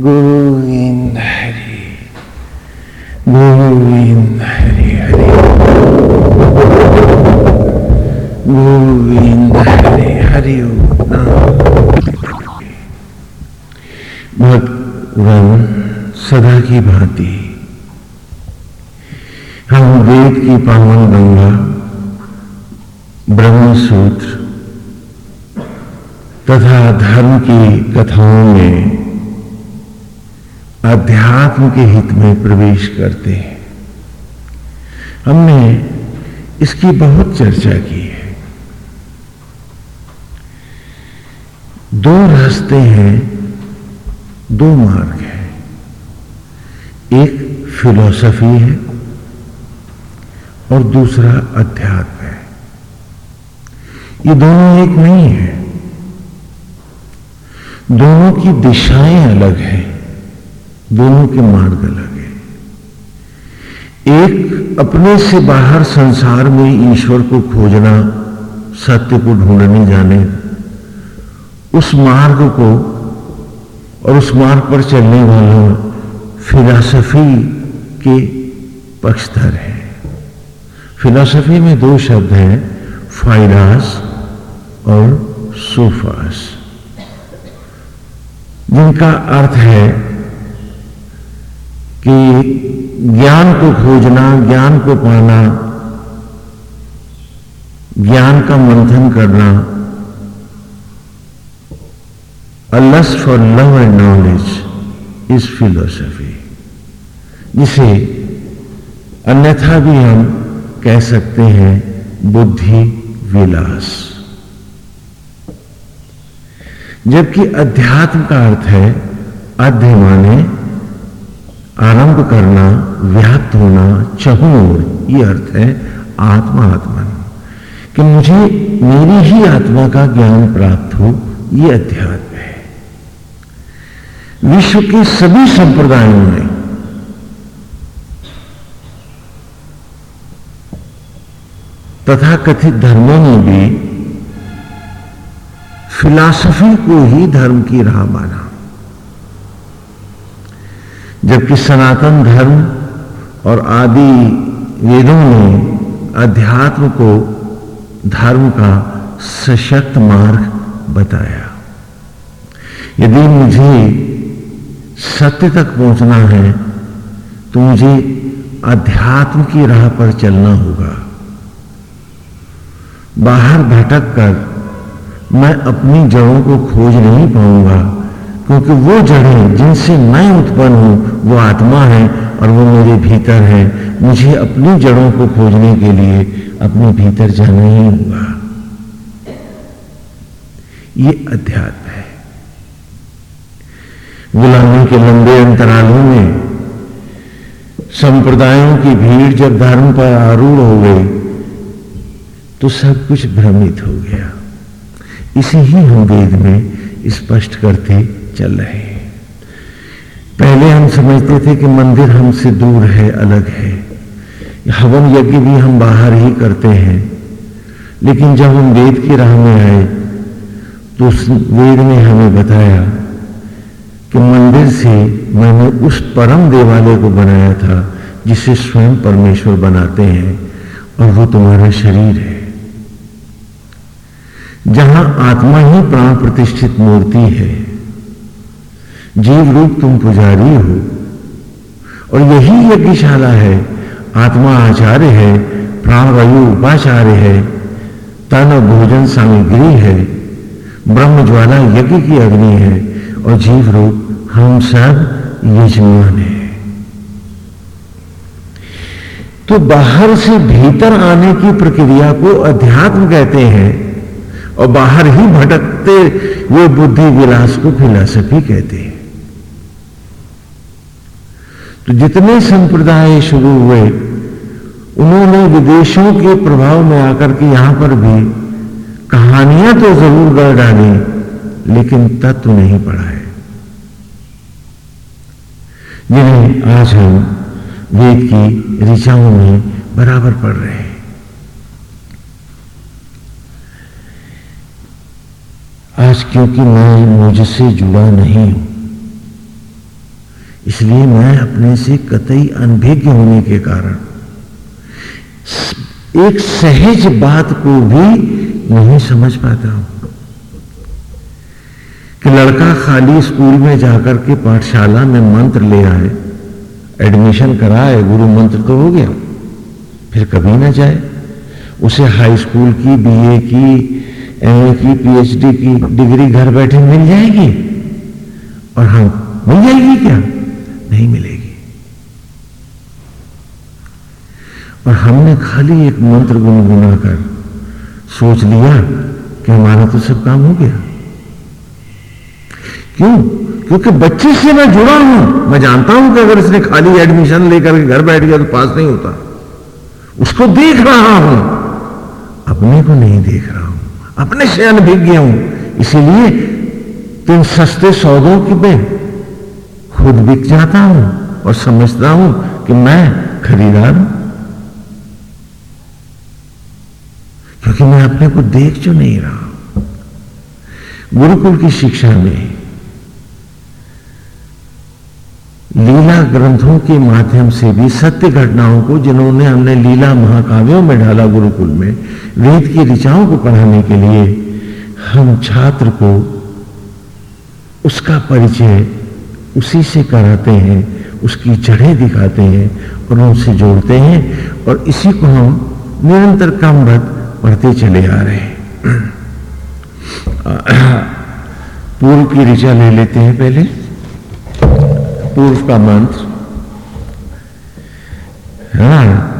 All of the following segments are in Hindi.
गोविंद हरि गोविंद हरि हरि। गोविंद हरि हरि भगवान सदा की भांति, हम वेद की पावन गंगा, ब्रह्म सूत्र तथा धर्म की कथाओं में अध्यात्म के हित में प्रवेश करते हैं। हमने इसकी बहुत चर्चा की है। दो रास्ते हैं, दो मार्ग हैं। एक फिलॉसफी है और दूसरा अध्यात्म है। ये दोनों एक नहीं है। दोनों की दिशाएँ अलग हैं। दोनों के मार्ग अलग है। एक, अपने से बाहर संसार में ईश्वर को खोजना, सत्य को ढूँढने जाने। उस मार्ग को और उस मार्ग पर चलने वालों फिलॉसफी के पक्षधर है। फिलॉसफी में दो शब्द हैं, फाइलास और सोफास। जिनका अर्थ है कि ज्ञान को खोजना, ज्ञान को पाना, ज्ञान का मंथन करना a lust for love and knowledge is philosophy जिसे अन्यथा भी हम कह सकते हैं बुद्धि विलास। जबकि अध्यात्म का अर्थ है अध्य माने आरंभ करना, व्याप्त होना चहुर ये अर्थ है आत्मा आत्मन कि मुझे मेरी ही आत्मा का ज्ञान प्राप्त हो, ये अध्यात्म है। विश्व के सभी संप्रदायों में तथा कथित धर्मों में भी फिलॉसफी को ही धर्म की राह माना। जबकि सनातन धर्म और आदि वेदों ने अध्यात्म को धर्म का सशक्त मार्ग बताया। यदि मुझे सत्य तक पहुँचना है तो मुझे अध्यात्म की राह पर चलना होगा। बाहर भटक कर मैं अपनी जड़ों को खोज नहीं पाऊँगा। क्योंकि वो जड़ें जिनसे मैं उत्पन्न हूँ, वो आत्मा है और वो मेरे भीतर है। मुझे अपनी जड़ों को खोजने के लिए अपने भीतर जाना ही होगा। ये अध्यात्म है। गुलामी के लंबे अंतरालों में संप्रदायों की भीड़ जब धर्म पर आरूढ़ हो गई तो सब कुछ भ्रमित हो गया। इसे ही हम वेद में स्पष्ट करते चल रहे हैं। पहले हम समझते थे कि मंदिर हमसे दूर है, अलग है। हवन यज्ञ भी हम बाहर ही करते हैं। लेकिन जब हम वेद की राह में आए तो उस वेद ने हमें बताया कि मंदिर से मैंने उस परम देवालय को बनाया था, जिसे स्वयं परमेश्वर बनाते हैं, और वो तुम्हारा शरीर है। जहाँ आत्मा ही प्राण प्रतिष्ठित मूर्ति है जीव रूप तुम पुजारी हो। और यही यज्ञशाला है। आत्मा आचार्य है प्राण वायु उपाचार्य है, तन भोजन सामग्री है, ब्रह्म ज्वाला यज्ञ की अग्नि है, और जीव रूप हम सब यजमान है। तो बाहर से भीतर आने की प्रक्रिया को अध्यात्म कहते हैं, और बाहर ही भटकते हुए बुद्धि विलास को फिलॉसफी कहते हैं। तो जितने संप्रदाय शुरू हुए, उन्होंने विदेशों के प्रभाव में आकर के यहाँ पर भी कहानियाँ तो ज़रूर गढ़ डाली, लेकिन तत्व नहीं पढ़ा है जिन्हें आज हम वेद की ऋचाओं में बराबर पढ़ रहे हैं। आज क्योंकि मैं मुझसे जुड़ा नहीं हूँ इसलिए मैं अपने से कतई अनभिज्ञ होने के कारण एक सहज बात को भी नहीं समझ पाता हूँ। कि लड़का खाली स्कूल में जाकर के पाठशाला में मंत्र ले आए एडमिशन कराए, गुरु मंत्र तो हो गया। फिर कभी ना जाए। उसे हाई स्कूल की बीए की एमए की पीएचडी की डिग्री घर बैठे मिल जाएगी? और हम मिल जाएगी क्या? नहीं मिलेगी। और हमने खाली एक मंत्र गुनगुना कर सोच लिया कि हमारा तो सब काम हो गया। क्यों? क्योंकि बच्चे से मैं जुड़ा हूँ। मैं जानता हूँ कि अगर इसने खाली एडमिशन लेकर के घर बैठ गया तो पास नहीं होता। उसको देख रहा हूँ। अपने को नहीं देख रहा हूँ। अपने से अनभिज्ञ हूँ। इसीलिए तुम सस्ते सौदों की खुद बिक जाता हूँ और समझता हूँ कि मैं खरीदार हूँ। क्योंकि मैं अपने को देख जो नहीं रहा। गुरुकुल की शिक्षा में लीला ग्रंथों के माध्यम से भी सत्य घटनाओं को जिन्होंने हमने लीला महाकाव्यों में ढाला गुरुकुल में, वेद की ऋचाओं को पढ़ाने के लिए, हम छात्र को उसका परिचय उसी से कराते हैं, उसकी जड़ें दिखाते हैं और उनसे जोड़ते हैं और इसी को हम निरंतर क्रमबद्ध पढ़ते चले आ रहे हैं। पूर्व की ऋचा ले लेते हैं पहले। पूर्व का मंत्र। हाँ।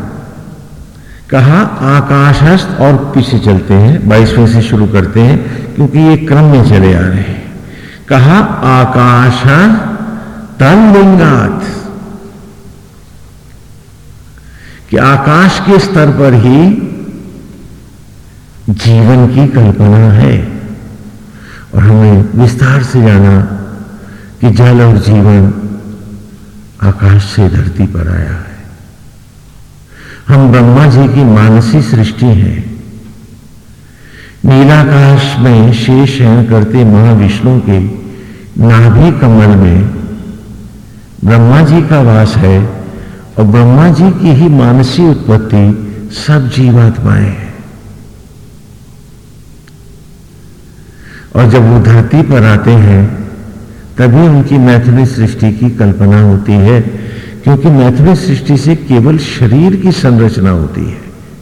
कहा, आकाशस्थ और पीछे चलते हैं, बाईसवें से शुरू करते हैं, क्योंकि ये क्रम में चले आ रहे हैं। कहा आकाश तन लिंगात कि आकाश के स्तर पर ही जीवन की कल्पना है। और हमें विस्तार से जाना कि जल और जीवन आकाश से धरती पर आया है। हम ब्रह्मा जी की मानसी सृष्टि है। नीलाकाश में शेष शयन करते महाविष्णु के नाभि कमल में ब्रह्मा जी का वास है और ब्रह्मा जी की ही मानसी उत्पत्ति सब जीवात्माएँ हैं। और जब वो धरती पर आते हैं, तभी उनकी मैथिली सृष्टि की कल्पना होती है, क्योंकि मैथिली सृष्टि से केवल शरीर की संरचना होती है,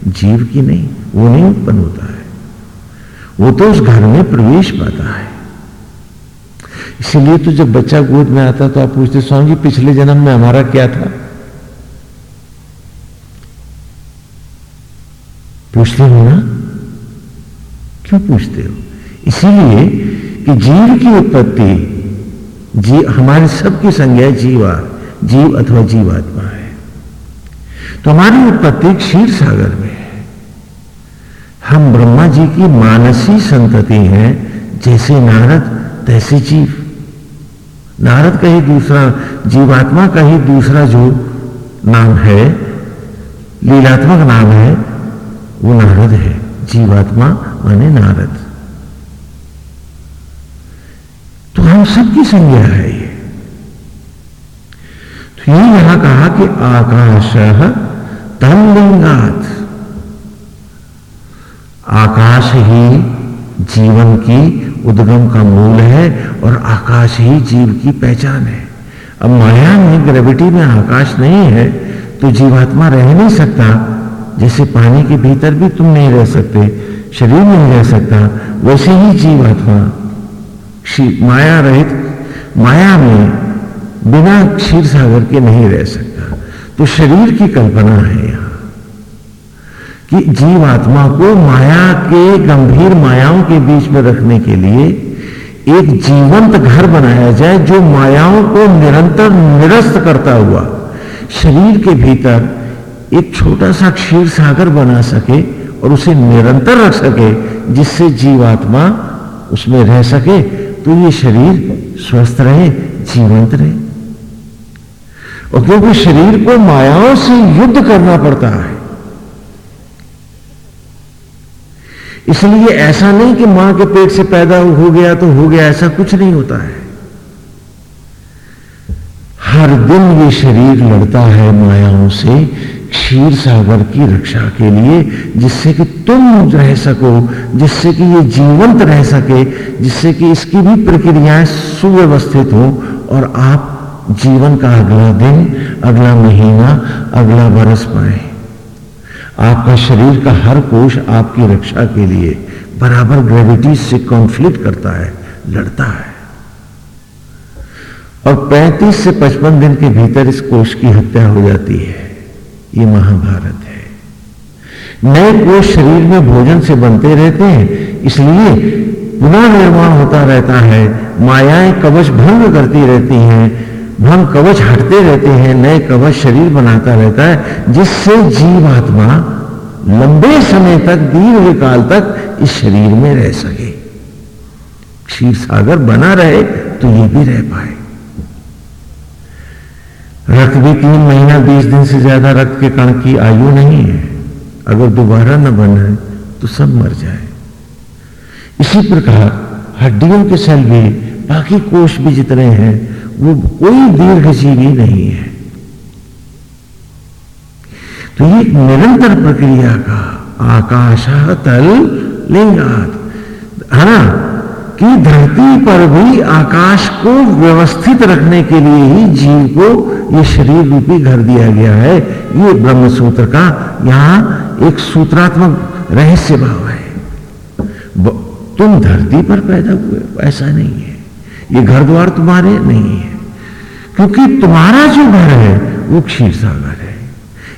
जीव की नहीं, वो नहीं उत्पन्न होता है। वो तो उस घर में प्रवेश पाता है। इसलिए तो जब बच्चा गोद में आता तो आप पूछते, स्वामी जी, पिछले जन्म में हमारा क्या था? पूछते हो ना? क्यों पूछते हो? इसीलिए कि जीव की उत्पत्ति जी हमारे सबकी संज्ञा जीवा, जीव अथवा जीवात्मा है। तो हमारी उत्पत्ति क्षीर सागर में है। हम ब्रह्मा जी की मानसी संतति हैं, जैसे नारद, तैसे जीव। नारद का ही दूसरा, जीवात्मा का ही दूसरा जो नाम है, लीलात्मक नाम है, वो नारद है। जीवात्मा माने नारद। तो हम सबकी संज्ञा है ये। तो ये यहाँ कहा कि आकाश तम लिंगात आकाश ही जीवन की उद्गम का मूल है और आकाश ही जीव की पहचान है। अब माया में ग्रेविटी में आकाश नहीं है तो जीवात्मा रह नहीं सकता। जैसे पानी के भीतर भी तुम नहीं रह सकते, शरीर नहीं रह सकता, वैसे ही जीवात्मा। माया रहित, माया में बिना क्षीर सागर के नहीं रह सकता। तो शरीर की कल्पना है यहाँ। कि जीवात्मा को माया के, गंभीर मायाओं के बीच में रखने के लिए एक जीवंत घर बनाया जाए जो मायाओं को निरंतर निरस्त करता हुआ शरीर के भीतर एक छोटा सा क्षीर सागर बना सके और उसे निरंतर रख सके, जिससे जीवात्मा उसमें रह सके। तो ये शरीर स्वस्थ रहे, जीवंत रहे। और क्योंकि शरीर को मायाओं से युद्ध करना पड़ता है इसलिए ऐसा नहीं कि माँ के पेट से पैदा हो गया तो हो गया, ऐसा कुछ नहीं होता है। हर दिन ये शरीर लड़ता है मायाओं से क्षीर सागर की रक्षा के लिए, जिससे कि तुम रह सको, जिससे कि ये जीवंत रह सके, जिससे कि इसकी भी प्रक्रियाएँ सुव्यवस्थित हो और आप जीवन का अगला दिन, अगला महीना, अगला बरस पाए। आपका शरीर का हर कोष आपकी रक्षा के लिए बराबर ग्रेविटी से कॉन्फ्लिक्ट करता है, लड़ता है। और 35 से 55 दिन के भीतर इस कोष की हत्या हो जाती है। ये महाभारत है। नए कोष शरीर में भोजन से बनते रहते हैं, इसलिए पुनर्निर्माण होता रहता है, मायाएँ कवच भंग करती रहती हैं भंग कवच हटते रहते हैं, नए कवच शरीर बनाता रहता है, जिससे जीवात्मा लंबे समय तक, दीर्घ काल तक इस शरीर में रह सके। क्षीर सागर बना रहे तो ये भी रह पाए। रक्त भी तीन महीना, बीस दिन से ज़्यादा रक्त के कण की आयु नहीं है। अगर दोबारा न बने तो सब मर जाए। इसी प्रकार हड्डियों के सेल भी, बाकी कोष भी जितने हैं वो कोई दीर्घजीवी नहीं है। तो ये निरंतर प्रक्रिया का आकाश तल लिंगात। है ना कि धरती पर भी आकाश को व्यवस्थित रखने के लिए ही जीव को ये शरीर रूपी घर दिया गया है। ये ब्रह्म सूत्र का यहाँ एक सूत्रात्मक रहस्य भाव है। तुम धरती पर पैदा हुए ऐसा नहीं है। ये घर द्वार तुम्हारे नहीं है। क्योंकि तुम्हारा जो घर है वो क्षीर सागर है।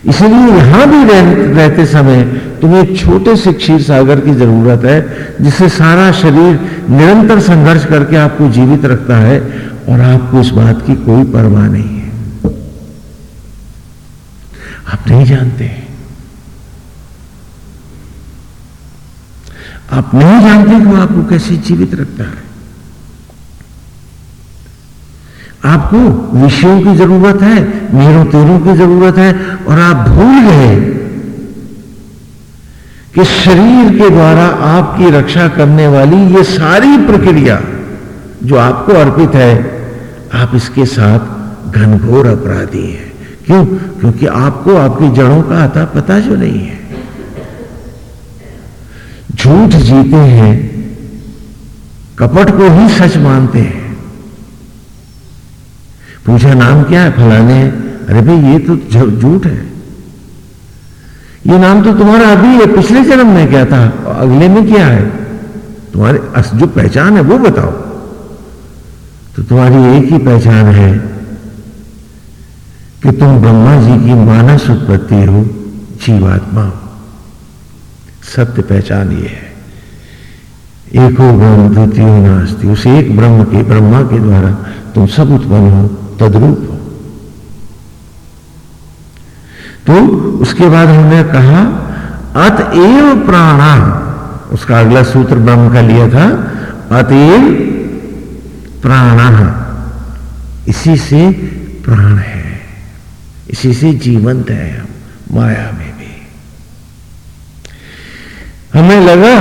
इसलिए यहाँ भी रह, रहते समय तुम्हें छोटे से क्षीर सागर की ज़रूरत है जिससे सारा शरीर निरंतर संघर्ष करके आपको जीवित रखता है और आपको इस बात की कोई परवाह नहीं है। आप नहीं जानते आप नहीं जानते कि वो आपको कैसे जीवित रखता है। आपको विषयों की ज़रूरत है, मेरों तेरों की ज़रूरत है, और आप भूल गए कि शरीर के द्वारा आपकी रक्षा करने वाली ये सारी प्रक्रिया जो आपको अर्पित है, आप इसके साथ घनघोर अपराधी हैं। क्यों? क्योंकि आपको आपकी जड़ों का आता पता जो नहीं है। झूठ जीते हैं, कपट को ही सच मानते हैं। पूछा, नाम क्या है फलाने? अरे भाई, ये तो झूठ है। ये नाम तो तुम्हारा अभी है, पिछले जन्म में क्या था? अगले में क्या है? तुम्हारे जो पहचान है, वो बताओ। तो तुम्हारी एक ही पहचान है कि तुम ब्रह्मा जी की मानस उत्पत्ति हो, जीवात्मा हो। सत्य पहचान ये है। एको ब्रह्म, द्वितीय नास्ती। उस एक ब्रह्म के, ब्रह्मा के द्वारा तुम सब उत्पन्न हो। तद्रूप तो उसके बाद हमने कहा अतएव प्राणा, उसका अगला सूत्र ब्रह्म का लिया था अतएव प्राण, इसी से प्राण है, इसी से जीवंत है हम, माया में भी। हमें लगा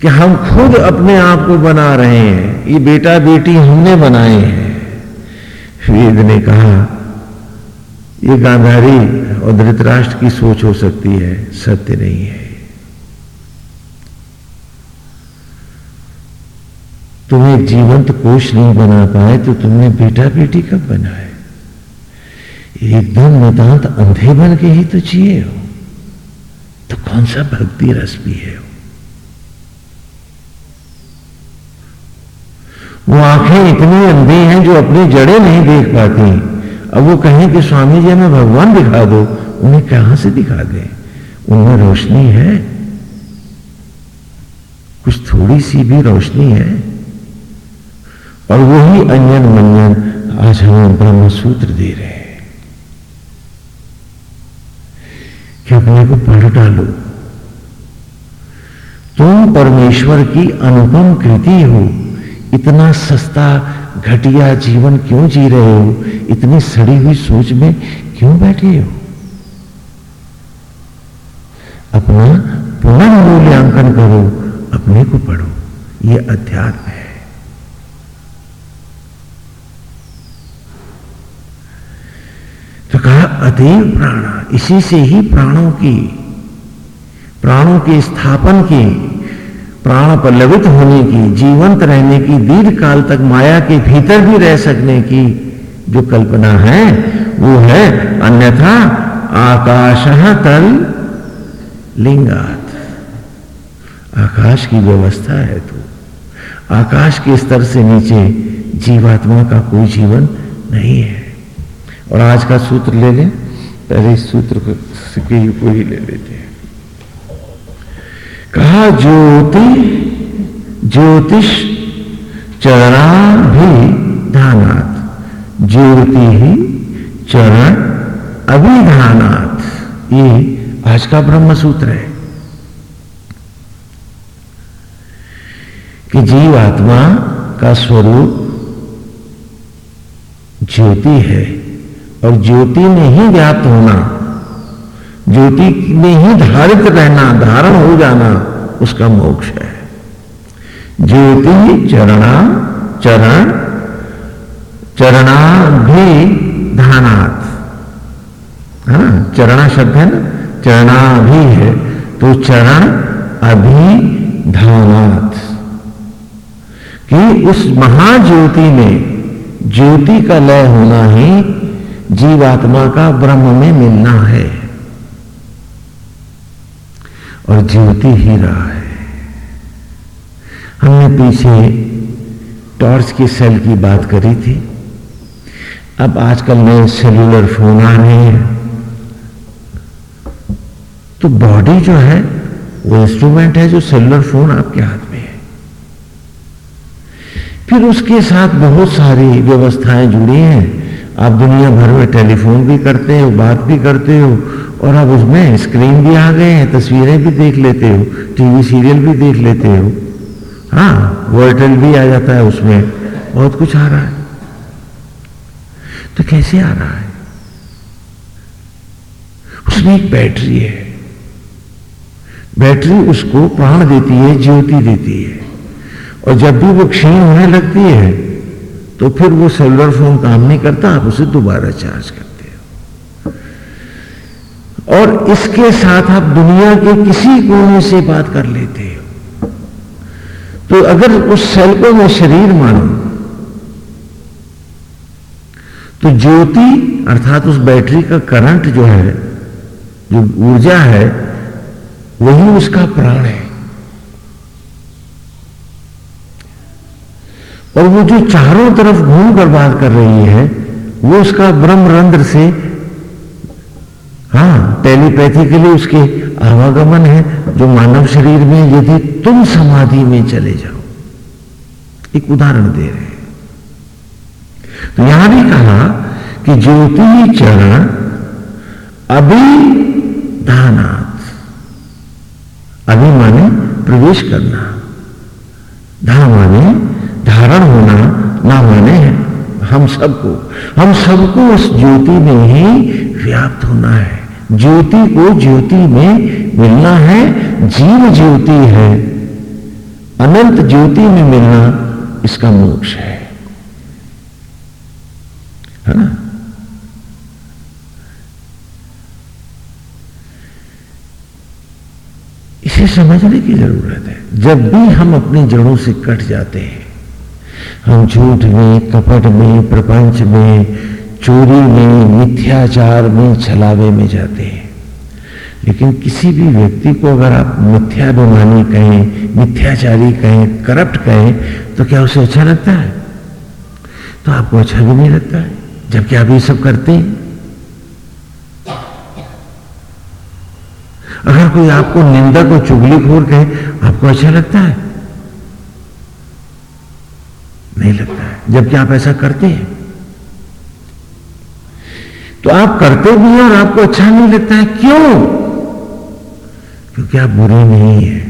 कि हम खुद अपने आप को बना रहे हैं, ये बेटा बेटी हमने बनाए हैं। वेद ने कहा, ये गांधारी और धृतराष्ट्र की सोच हो सकती है, सत्य नहीं है। तुम्हें जीवंत कोष नहीं बना पाए तो तुमने बेटा बेटी कब बनाए? एकदम नितांत अंधे बन के ही तो जिए हो। तो कौन सा भक्ति रस भी है? वो आँखें इतनी अंधी हैं जो अपनी जड़ें नहीं देख पाती। अब वो कहें कि स्वामी जी, हमें भगवान दिखा दो। उन्हें कहाँ से दिखा दे उनमें रोशनी है। कुछ थोड़ी सी भी रोशनी है। और वही अंजन मंजन आज हमें ब्रह्म सूत्र दे रहे हैं। कि अपने को पढ़ डालो। तुम परमेश्वर की अनुपम कृति हो। इतना सस्ता, घटिया जीवन क्यों जी रहे हो? इतनी सड़ी हुई सोच में क्यों बैठे हो? अपना पुनर्मूल्यांकन करो, अपने को पढ़ो। ये अध्यात्म है। तो कहा अतीव प्राण, इसी से ही प्राणों की, प्राणों के स्थापन की प्राण पल्लवित होने की, जीवंत रहने की दीर्घ काल तक माया के भीतर भी रह सकने की जो कल्पना है, वो है अन्यथा आकाश तल लिंगात। आकाश की व्यवस्था है तो आकाश के स्तर से नीचे जीवात्मा का कोई जीवन नहीं है। और आज का सूत्र ले लें, पहले इस सूत्र को ही ले लेते हैं। कहा, ज्योति, ज्योतिष चरणा भी धानात ज्योति ही चरण अभिधानात। ये आज का ब्रह्म सूत्र है कि जीव आत्मा का स्वरूप ज्योति है और ज्योति में ही व्याप्त होना ज्योति में ही धारित रहना, धारण हो जाना, उसका मोक्ष है। ज्योति चरणा, चरण चरणा भी धानात। है ना चरणा शब्द है ना? चरणा भी है तो चरण अभी धानात। कि उस महाज्योति में ज्योति का लय होना ही जीवात्मा का ब्रह्म में मिलना है। और ज्योति ही रहा है। हमने पीछे टॉर्च की सेल की बात करी थी। अब आजकल नए सेल्यूलर फ़ोन आ रहे हैं। तो बॉडी जो है, वो इंस्ट्रूमेंट है जो सेल्यूलर फ़ोन आपके हाथ में है। फिर उसके साथ बहुत सारी व्यवस्थाएँ जुड़ी हैं। आप दुनिया भर में टेलीफोन भी करते हो, बात भी करते हो और अब उसमें स्क्रीन भी आ गए हैं, तस्वीरें भी देख लेते हो टीवी सीरियल भी देख लेते हो। हाँ वर्टल भी आ जाता है उसमें, बहुत कुछ आ रहा है। तो कैसे आ रहा है? उसमें एक बैटरी है। बैटरी उसको प्राण देती है, ज्योति देती है। और जब भी वो क्षीण होने लगती है तो फिर वो सेलुलर फ़ोन काम नहीं करता, आप उसे दोबारा चार्ज करते और इसके साथ आप दुनिया के किसी कोने से बात कर लेते हो। तो अगर उस सेल को मैं शरीर मानू तो ज्योति अर्थात उस बैटरी का करंट जो है, जो ऊर्जा है, वही उसका प्राण है। और वो जो चारों तरफ़ घूम कर बात कर रही है, वो उसका ब्रह्म रंध्र से हाँ टेलीपैथिकली उसके आवागमन है, जो मानव शरीर में यदि तुम समाधि में चले जाओ। एक उदाहरण दे रहे हैं। तो यहाँ भी कहा कि ज्योति चरण अभी धानाथ अभी माने प्रवेश करना। धा माने धारण होना, ना माने हम सबको। हम सबको उस ज्योति में ही व्याप्त होना है। ज्योति को ज्योति में मिलना है, जीव ज्योति है, अनंत ज्योति में मिलना इसका मोक्ष है। है ना? इसे समझने की ज़रूरत है। जब भी हम अपनी जड़ों से कट जाते हैं, हम झूठ में, कपट में, प्रपंच में चोरी में, मिथ्याचार में, छलावे में जाते हैं। लेकिन किसी भी व्यक्ति को अगर आप मिथ्याभिमानी कहें, मिथ्याचारी कहें, करप्ट कहें तो क्या उसे अच्छा लगता है? तो आपको अच्छा भी नहीं लगता है, जबकि आप ये सब करते हैं। अगर कोई आपको निंदक और चुगलीखोर कहे, आपको अच्छा लगता है? नहीं लगता है, जबकि आप ऐसा करते हैं। तो आप करते भी हैं और आपको अच्छा नहीं लगता है? क्यों? क्योंकि आप बुरे नहीं है।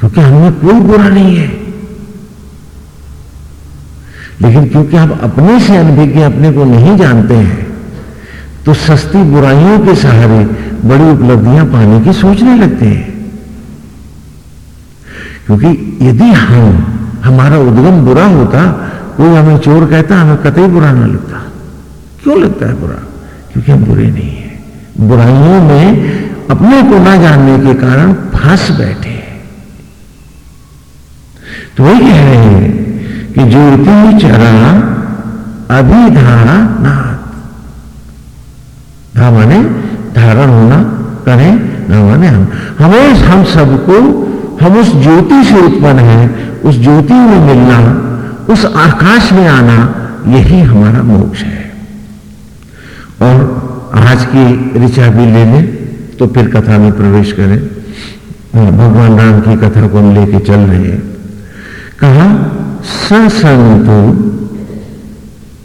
क्योंकि हमें कोई बुरा नहीं है। लेकिन क्योंकि आप अपने से अनभिज्ञ, अपने को नहीं जानते हैं तो सस्ती बुराइयों के सहारे बड़ी उपलब्धियाँ पाने की सोचने लगते हैं। क्योंकि यदि हम, हमारा उद्गम बुरा होता कोई हमें चोर कहता हमें कतई बुरा ना लगता। क्यों लगता है बुरा? क्योंकि हम बुरे नहीं है। बुराइयों में अपने को ना जानने के कारण फंस बैठे तो वही कह रहे हैं कि ज्योति चरा अभिधारा नाथ धा माने धारण होना करें न माने हम, हमें हम सबको, हम उस ज्योति से उत्पन्न है, उस ज्योति में मिलना उस आकाश में आना यही हमारा मोक्ष है। और आज की ऋचा भी ले लें तो फिर कथा में प्रवेश करें। हाँ, भगवान राम की कथा को हम लेके चल रहे हैं। कहा ससंतु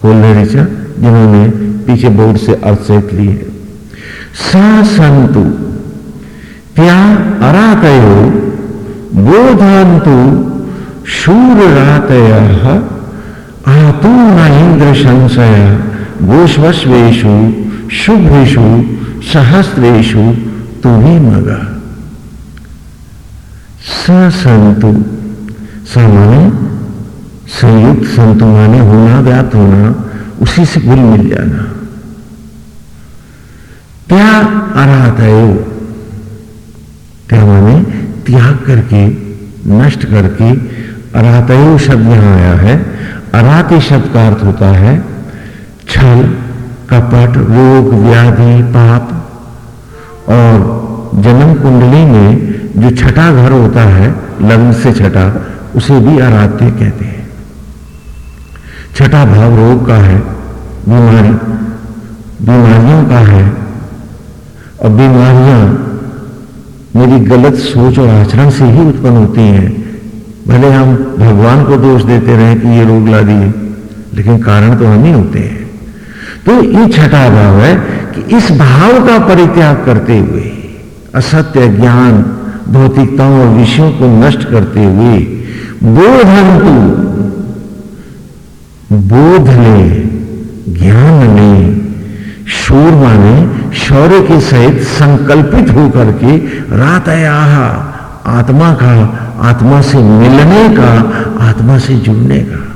खोल ऋचा जिन्होंने पीछे बोर्ड से अर्थ सेट लिए ससंतु त्या अरातयो बोधंतु शूर रातय आतू न गोष्वेशु शुभ्रेशु सहस्रेशु तुम्हें मगा। ससंतु सामान्य, संयुक्त संतु माने होना, व्याप्त होना, उसी से गुल मिल जाना। त्याग अराधयो त्या माने त्याग करके, नष्ट करके अरातयो शब्द यहाँ आया है। अराते शब्द का अर्थ होता है छल कपट, रोग, व्याधि, पाप। और जन्म कुंडली में जो छठा घर होता है, लग्न से छठा, उसे भी आराध्य कहते हैं। छठा भाव रोग का है, बीमारी, बीमारियों का है। और बीमारियाँ मेरी गलत सोच और आचरण से ही उत्पन्न होती हैं। भले हम भगवान को दोष देते रहे कि ये रोग ला दिए लेकिन कारण तो हम ही होते हैं। तो ये छठा भाव है कि इस भाव का परित्याग करते हुए, असत्य ज्ञान, भौतिकताओं और विषयों को नष्ट करते हुए बोधंतु बोध ने ज्ञान ने शूर माने शौर्य के सहित संकल्पित होकर के रात आत्मा का आत्मा से मिलने का, आत्मा से जुड़ने का।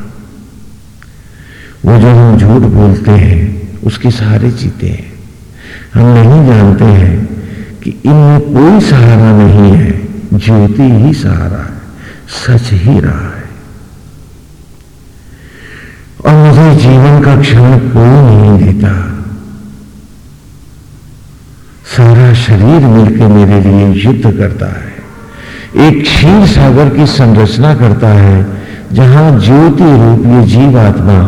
वो जो हम झूठ बोलते हैं, उसके सहारे जीते हैं। हम नहीं जानते हैं कि इनमें कोई सहारा नहीं है, ज्योति ही सहारा है, सच ही रहा है। और मुझे जीवन का क्षण कोई नहीं देता। सारा शरीर मिलकर मेरे लिए युद्ध करता है। एक क्षीर सागर की संरचना करता है, जहाँ ज्योति रूप ये जीव आत्मा,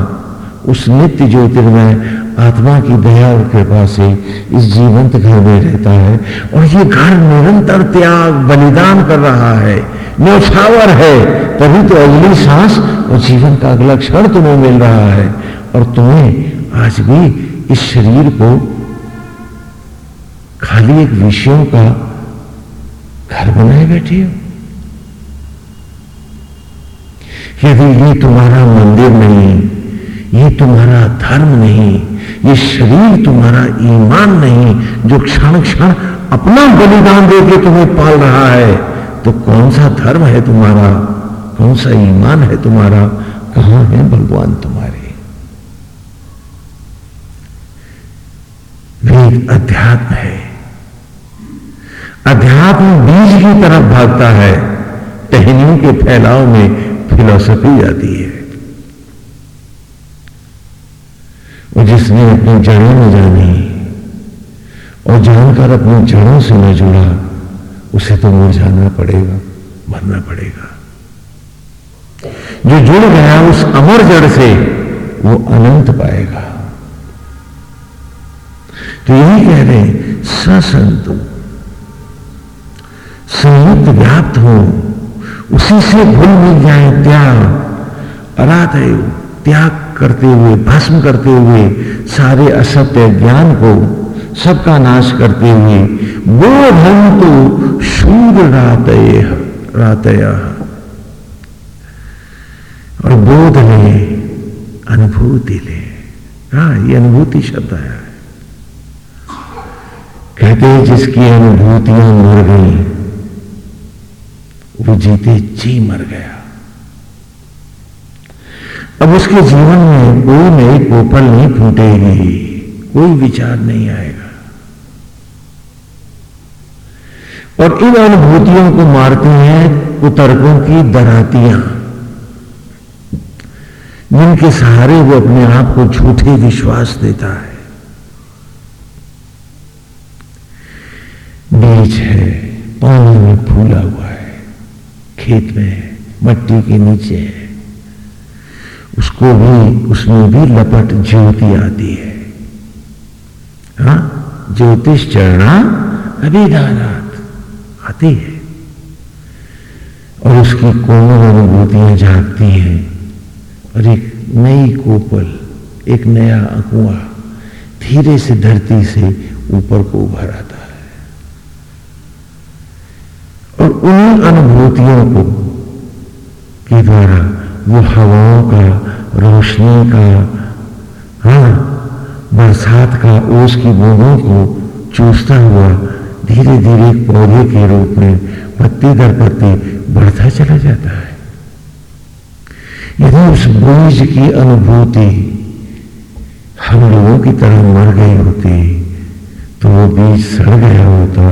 उस नित्य ज्योतिर्मय आत्मा की दया और कृपा से इस जीवंत घर में रहता है और ये घर निरंतर त्याग, बलिदान कर रहा है। न्यौछावर है, तभी तो अगली सांस और जीवन का अगला क्षण तुम्हें मिल रहा है और तुम्हें आज भी इस शरीर को खाली एक विषयों का घर बनाए बैठे हो। यदि ये तुम्हारा मंदिर नहीं, ये तुम्हारा धर्म नहीं, ये शरीर तुम्हारा ईमान नहीं, जो क्षण क्षण अपना बलिदान देके तुम्हें पाल रहा है तो कौन सा धर्म है तुम्हारा? कौन सा ईमान है तुम्हारा? कहाँ है भगवान तुम्हारे? वेद अध्यात्म है। अध्यात्म बीज की तरफ़ भागता है, टहनियों के फैलाव में फिलॉसफी आती है। और जिसने अपनी जड़ों में जानी, और जानकर अपनी जड़ों से न जुड़ा, उसे तो मुरझाना पड़ेगा, मरना पड़ेगा। जो जुड़ गया उस अमर जड़ से, वो अनंत पाएगा। तो यही कह रहे हैं, ससंतु। संयुक्त व्याप्त हो, उसी से भूल मिल जाए त्याग। अराध त्याग करते हुए, भस्म करते हुए, सारे असत्य ज्ञान को, सबका नाश करते हुए बोधंतु शूर रातय रातय। और बोध ले, अनुभूति ले। हा, ये अनुभूति शब्द आया है। कहते हैं, जिसकी अनुभूतियाँ मर गई वो जीते जी मर गया। अब उसके जीवन में कोई नई कोपल नहीं फूटेगी, कोई विचार नहीं आएगा। और इन अनुभूतियों को मारती हैं कुतर्कों की दरातियाँ, जिनके सहारे वो अपने आप को झूठे विश्वास देता है। बीज है, पानी में फूला हुआ है खेत में मट्टी के नीचे उसको भी, उसमें भी लपट ज्योति आती है। हा, ज्योतिष चरणा अभिधानात आती है। और उसकी कोमल अनुभूतियाँ जागती हैं। और एक नई कोपल, एक नया अकुआ धीरे से धरती से ऊपर को उभर आता है और उन अनुभूतियों को के द्वारा वो हवाओं का, रोशनी का हाँ बरसात का, ओस की बूंदों को चूसता हुआ धीरे धीरे पौधे के रूप में पत्ती दर पत्ती बढ़ता चला जाता है। यदि उस बीज की अनुभूति हम लोगों की तरह मर गई होती तो वो बीज सड़ गया होता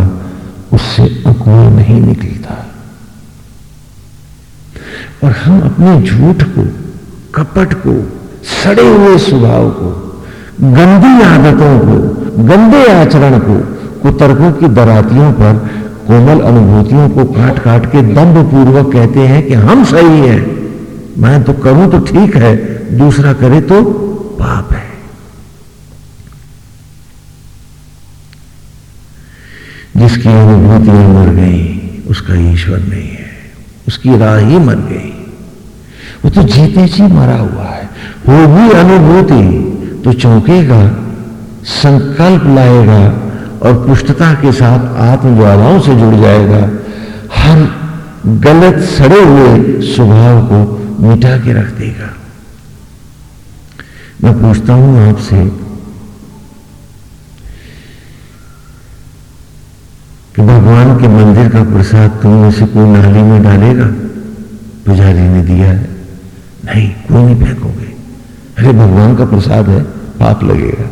उससे अंकुर नहीं निकलता। और हम अपने झूठ को, कपट को, सड़े हुए स्वभाव को, गंदी आदतों को, गंदे आचरण को, कुतर्कों की दरातियों पर कोमल अनुभूतियों को काट काट के दम्भ पूर्वक कहते हैं कि हम सही हैं। मैं तो करूँ तो ठीक है, दूसरा करे तो पाप है। जिसकी अनुभूतियाँ मर गई, उसका ईश्वर नहीं है, उसकी राह ही मर गई। वो तो जीते जी मरा हुआ है। होगी अनुभूति तो चौंकेगा, संकल्प लाएगा और पुष्टता के साथ आत्मज्वालाओं से जुड़ जाएगा। हर गलत सड़े हुए स्वभाव को मिटा के रख देगा। मैं पूछता हूँ आपसे कि भगवान के मंदिर का प्रसाद तुम में से कोई नाली में डालेगा? पुजारी ने दिया है। नहीं कोई नहीं फेंकोगे? अरे, भगवान का प्रसाद है, पाप लगेगा।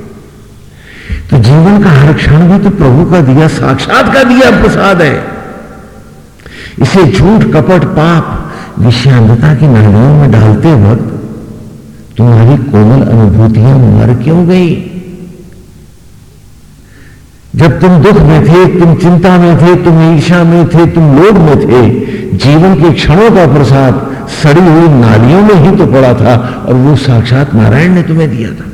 तो जीवन का हर क्षण भी तो प्रभु का दिया, साक्षात का दिया प्रसाद है। इसे झूठ, कपट, पाप विषयांतता की नालियों में डालते वक्त तुम्हारी कोमल अनुभूतियाँ मर क्यों गई? जब तुम दुख में थे, तुम चिंता में थे, तुम ईर्षा में थे, तुम लोभ में थे, जीवन के क्षणों का प्रसाद सड़ी हुई नालियों में ही तो पड़ा था और वो साक्षात नारायण ने तुम्हें दिया था।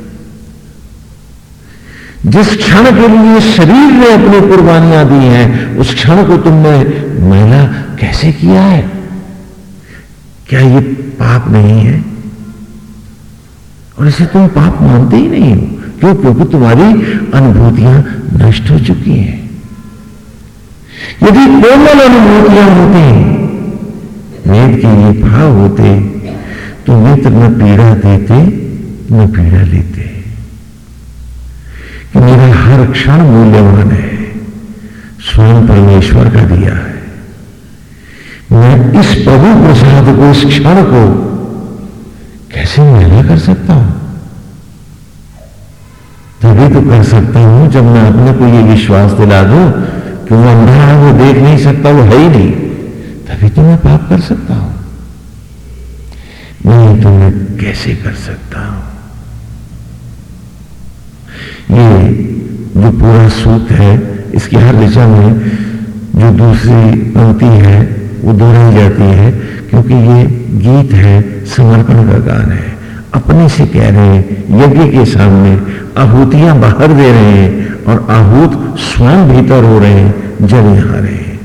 जिस क्षण के लिए शरीर ने अपनी कुर्बानियाँ दी हैं, उस क्षण को तुमने महिला कैसे किया है? क्या ये पाप नहीं है? और इसे तुम पाप मानते ही नहीं हो? क्यों? क्योंकि तुम्हारी अनुभूतियाँ नष्ट हो चुकी हैं। यदि कोमल अनुभूतियाँ होती वेद के ये भाव होते तो मित्र न पीड़ा देते, न पीड़ा लेते। कि मेरा हर क्षण मूल्यवान है, स्वयं परमेश्वर का दिया है। मैं इस प्रभु प्रसाद को, इस क्षण को कैसे मैला कर सकता हूँ? तभी तो कर सकता हूँ जब मैं अपने को ये विश्वास दिला दूँ कि वो अंधा है, वो देख नहीं सकता, वो है ही नहीं। तभी तो मैं पाप कर सकता हूँ। नहीं तो मैं कैसे कर सकता हूँ? ये जो पूरा सूत्र है, इसकी हर दिशा में जो दूसरी पंक्ति है, वो दोहराई जाती है, क्योंकि ये गीत है, समर्पण का गान है। अपने से कह रहे हैं, यज्ञ के सामने आहूतियाँ बाहर दे रहे हैं और आहूत स्वयं भीतर हो रहे हैं जब यहाँ रहे हैं।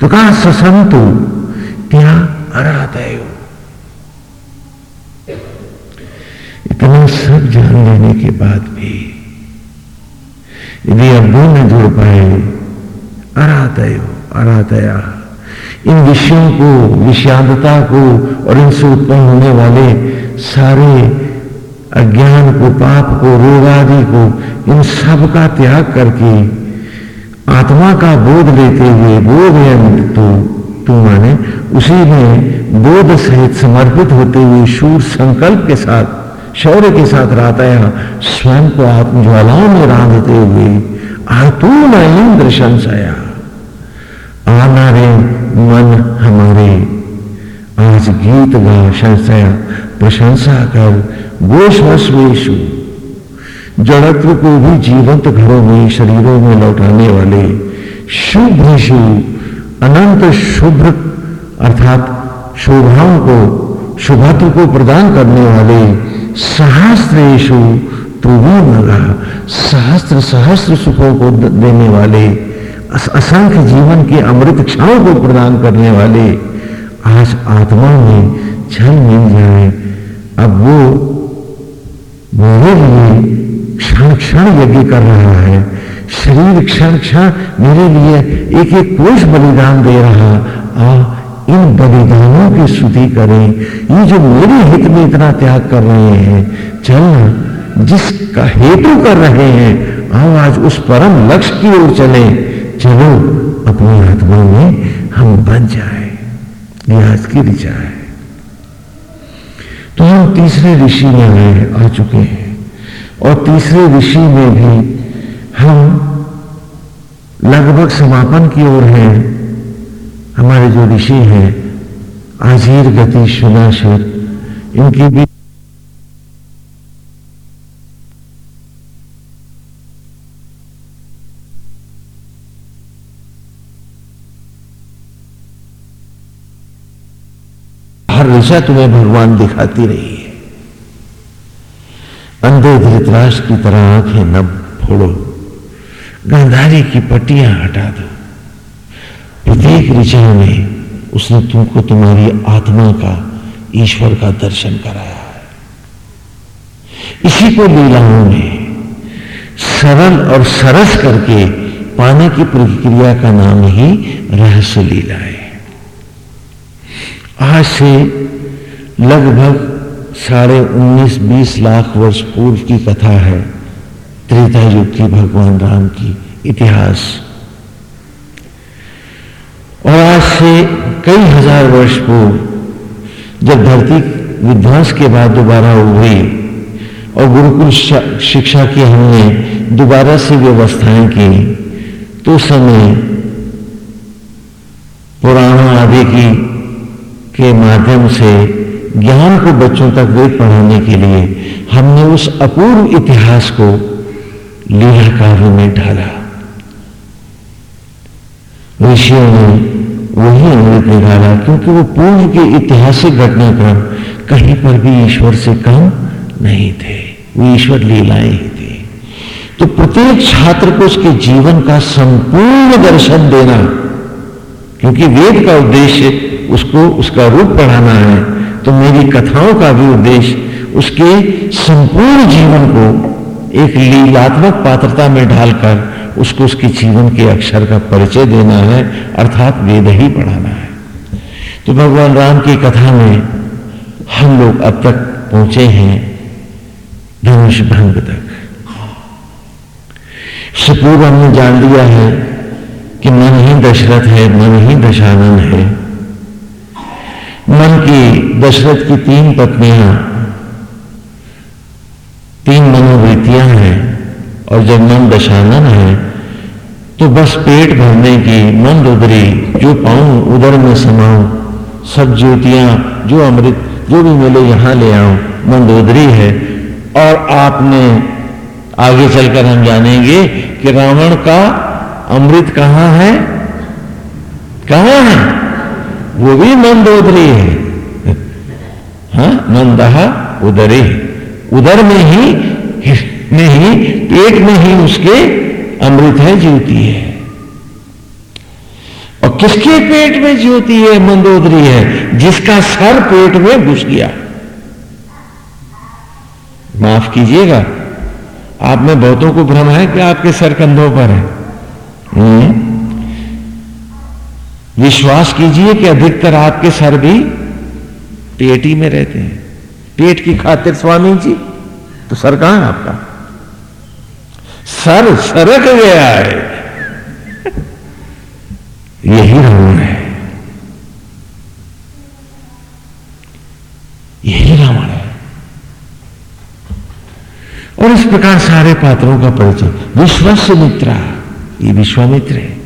तो कहा, ससंतु, क्या अरातय इतना सब जान लेने के बाद भी यदि अब वो न जुड़ पाए अरातय अरातया इन विषयों को, विषादता को और इनसे उत्पन्न होने वाले सारे अज्ञान को, पाप को रोग आदि को, इन सब का त्याग करके आत्मा का बोध लेते हुए बोध है तो तू माने उसी में बोध सहित समर्पित होते हुए शूर संकल्प के साथ, शौर्य के साथ राताया स्वयं को आत्मज्वालाओं में रांधते हुए आतून इंद्र संशया आना रे मन हमारे, आज गीत गा संशया प्रशंसा कर गोश्वेशु जड़त्व को भी जीवंत घरों में, शरीरों में लौटाने वाले शुभ शुभ अनंत शुभ्र, अर्थात शोभाओं को शुभत्व को प्रदान करने वाले सहस्त्रेशु भी मगा सहस्त्र सहस्त्र सुखों को देने वाले असंख्य जीवन के अमृत क्षणों को प्रदान करने वाले आज आत्मा में छल मिल जाए। अब वो मेरे लिए क्षण क्षण यज्ञ कर रहा है। शरीर क्षण क्षण मेरे लिए एक एक कोष बलिदान दे रहा। आ, इन बलिदानों की स्तुति करें। ये जो मेरे हित में इतना त्याग कर रहे हैं चल जिसका हेतु कर रहे हैं आओ आज उस परम लक्ष्य की ओर चले। चलो, अपनी आत्मा में हम बन जाए। ये आज की ऋचा है। तो हम तीसरे ऋषि में आए आ चुके हैं। और तीसरे ऋषि में भी हम लगभग समापन की ओर हैं। हमारे जो ऋषि हैं, आजीर गति सुनाशर इनकी भी दिशा तुम्हें भगवान दिखाती रही है। अंधे धृतराज की तरह आँखें न फोड़ो, गांधारी की पट्टियाँ हटा दो। प्रत्येक ऋचा में उसने तुमको तुम्हारी आत्मा का, ईश्वर का दर्शन कराया है। इसी को लीलाओं में सरल और सरस करके पाने की प्रक्रिया का नाम ही रहस्य लीला है आज से लगभग साढ़े उन्नीस, बीस लाख वर्ष पूर्व की कथा है, त्रेता युग की, भगवान राम की इतिहास। और आज से कई हज़ार वर्ष पूर्व, जब धरती विध्वंस के बाद दोबारा उभरी और गुरुकुल शिक्षा की हमने दोबारा से व्यवस्थाएँ की तो समय पुराणों आदि की, के माध्यम से ज्ञान को बच्चों तक वेद पढ़ाने के लिए हमने उस अपूर्व इतिहास को लीला कार्य में ढाला ऋषियों ने वही अमृत निकाला क्योंकि वो पूर्व के ऐतिहासिक घटनाक्रम कहीं पर भी ईश्वर से कम नहीं थे, वो ईश्वर लीलाएँ ही थी। तो प्रत्येक छात्र को उसके जीवन का संपूर्ण दर्शन देना, क्योंकि वेद का उद्देश्य उसको उसका रूप पढ़ाना है तो मेरी कथाओं का भी उद्देश्य उसके संपूर्ण जीवन को एक लीलात्मक पात्रता में ढालकर उसको उसके जीवन के अक्षर का परिचय देना है, अर्थात वेद ही पढ़ाना है। तो भगवान राम की कथा में हम लोग अब तक पहुँचे हैं धनुष भंग तक। इससे पूर्व हमने जान लिया है कि मन ही दशरथ है, मन ही दशानन है। मन की दशरथ की तीन पत्नियाँ, तीन मनोवृत्तियाँ हैं और जब मन दशानन है तो बस पेट भरने की मंद उदरी जो पाऊँ उधर में समाऊं, सब ज्योतियाँ जो अमृत, जो भी मिले यहाँ ले आऊँ मंदोदरी है। और आपने आगे चलकर हम जानेंगे कि रावण का अमृत कहाँ है? कहाँ है? वो भी मंदोदरी है। हा? मंदहा उदरी। उदर में ही में ही, पेट में ही उसके अमृत है ज्योति है। और किसके पेट में ज्योति है, मंदोदरी है? जिसका सर पेट में घुस गया। माफ़ कीजिएगा। आप में बहुतों को भ्रम है कि आपके सर कंधों पर है। हम्म? विश्वास कीजिए कि अधिकतर आपके सर भी पेट ही में रहते हैं। पेट की खातिर स्वामी जी तो सर कहाँ है आपका? सर सरक गया है। यही रावण है। यही रावण है। और इस प्रकार सारे पात्रों का परिचय। विश्वस्य मित्रा, ये विश्वामित्र है।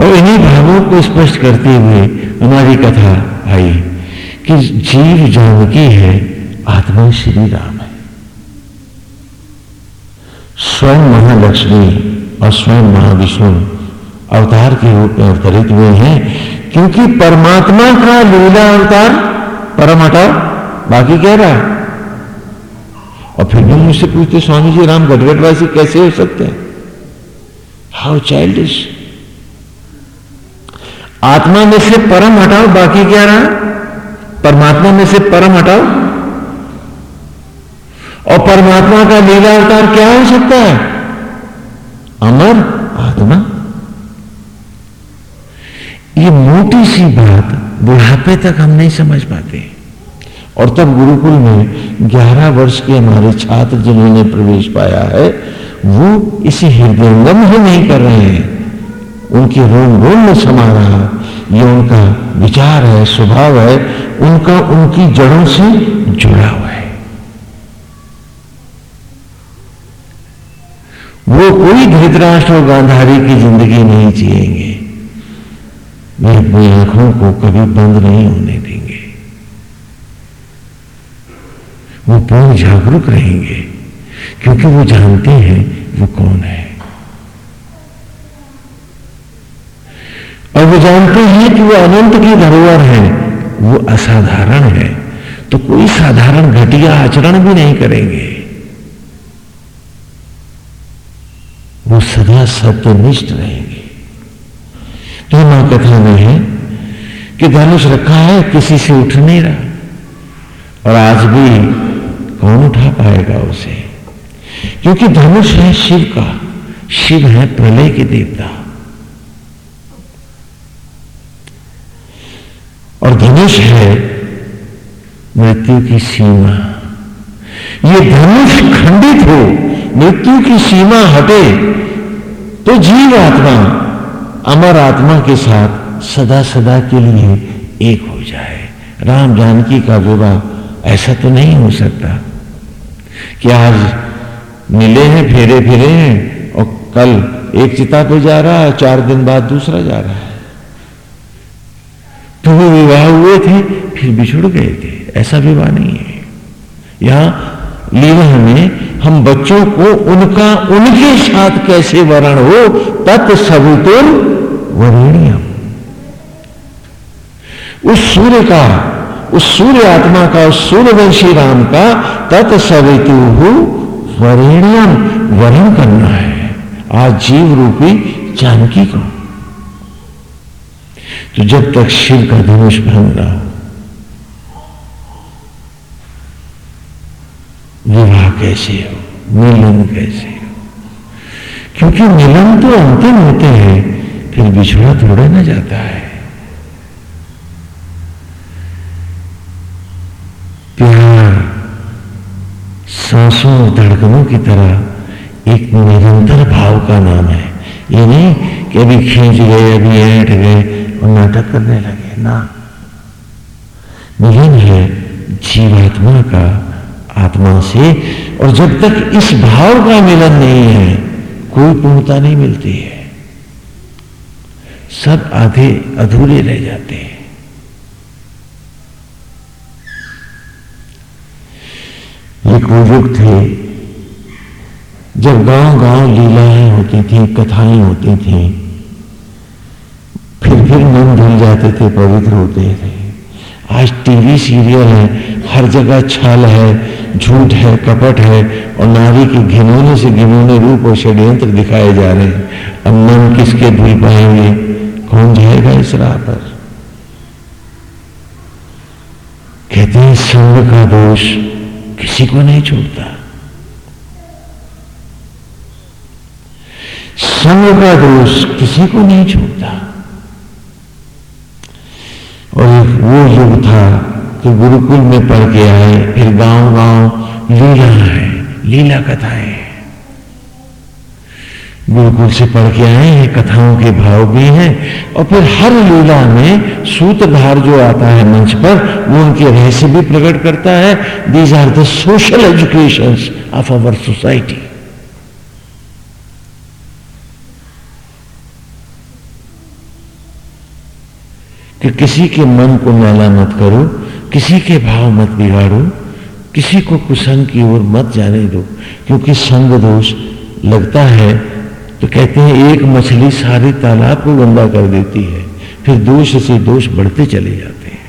और इन्हीं भावों को स्पष्ट करते हुए हमारी कथा आई कि जीव जानकी है, आत्मा श्री राम है। स्वयं महालक्ष्मी और स्वयं महाविष्णु अवतार के रूप में अवतरित हुए हैं, क्योंकि परमात्मा का लीला अवतार परम हटा बाकी कह रहा? है और फिर भी मुझसे पूछते, स्वामी जी, राम गटगटवासी कैसे हो सकते हैं? हाउ चाइल्डिश आत्मा में से परम हटाओ, बाकी क्या रहा? परमात्मा में से परम हटाओ। और परमात्मा का लीला अवतार क्या हो सकता है? अमर आत्मा। ये मोटी सी बात बुढ़ापे तक हम नहीं समझ पाते। और तब गुरुकुल में 11 वर्ष के हमारे छात्र जिन्होंने प्रवेश पाया है, वो इसे हृदयंगम ही नहीं कर रहे हैं। उनके रोम रोम में समा रहा। ये उनका विचार है, स्वभाव है, उनका, उनकी जड़ों से जुड़ा हुआ है। वो कोई धृतराष्ट्र और गांधारी की ज़िंदगी नहीं जिएँगे। वे अपनी आँखों को कभी बंद नहीं होने देंगे। वो पूर्ण जागरूक रहेंगे, क्योंकि वो जानते हैं वो कौन है। और वो जानते हैं कि वो अनंत की धरोहर है। वो असाधारण है। तो कोई साधारण घटिया आचरण भी नहीं करेंगे। वो सदा सत्यनिष्ठ रहेंगे। तो माँ कथा में है कि धनुष रखा है, किसी से उठ नहीं रहा। और आज भी कौन उठा पाएगा उसे? क्योंकि धनुष है शिव का। शिव है प्रलय के देवता। और धनुष है मृत्यु की सीमा। ये धनुष खंडित हो, मृत्यु की सीमा हटे तो जीव आत्मा, अमर आत्मा के साथ सदा सदा के लिए एक हो जाए। राम जानकी का विवाह ऐसा तो नहीं हो सकता कि आज मिले हैं, फेरे फिरे हैं और कल एक चिता पे जा रहा है, चार दिन बाद दूसरा जा रहा है। तो वो विवाह हुए थे, फिर बिछुड़ गए थे। ऐसा विवाह नहीं है। यहाँ लीला में हम बच्चों को उनका, उनके साथ कैसे वर्ण हो, तत् सवितुर वरणियम। उस सूर्य का, उस सूर्य आत्मा का, उस सूर्यवंशी राम का तत् सवितु वरेण्यम। वरण करना है। आज जीव रूपी जानकी को। तो जब तक शिव का धनुष भंग रहा हो, विवाह कैसे हो, मिलन कैसे हो? क्योंकि मिलन तो अंतिम होते हैं, फिर बिछड़ा थोड़ा ना जाता है। प्यार, सांसों और धड़कनों की तरह एक निरंतर भाव का नाम है। ये नहीं कि अभी खींच गए, अभी ऐठ गए और नाटक करने लगे, ना, मिलन है जीवात्मा का आत्मा से और जब तक इस भाव का मिलन नहीं है, कोई पूर्णता नहीं मिलती है। सब आधे अधूरे रह जाते हैं। एक युग थे, जब गाँव गाँव लीलाएँ होती थी, कथाएँ होती थी फिर मन धुल जाते थे, पवित्र होते थे। आज टीवी सीरियल है, हर जगह छल है, झूठ है, कपट है, और नारी के घिनौने से घिनौने रूप और षड्यंत्र दिखाए जा रहे हैं। अब मन किसके धुल पाएँगे? कौन जाएगा इस राह पर? कहते हैं, संग का दोष किसी को नहीं छोड़ता संग का दोष किसी को नहीं छोड़ता और एक वो युग था कि गुरुकुल में पढ़ के आए, फिर गाँव गाँव लीला है लीला कथाएँ। गुरुकुल से पढ़ के आए हैं, कथाओं के भाव भी हैं, और फिर हर लीला में सूत्रधार जो आता है मंच पर, वो उनके रहस्य भी प्रकट करता है। These are the social education of our society कि किसी के मन को मैला मत करो, किसी के भाव मत बिगाड़ो, किसी को कुसंग की ओर मत जाने दो, क्योंकि संग दोष लगता है। तो कहते हैं, एक मछली सारे तालाब को गंदा कर देती है, फिर दोष से दोष बढ़ते चले जाते हैं।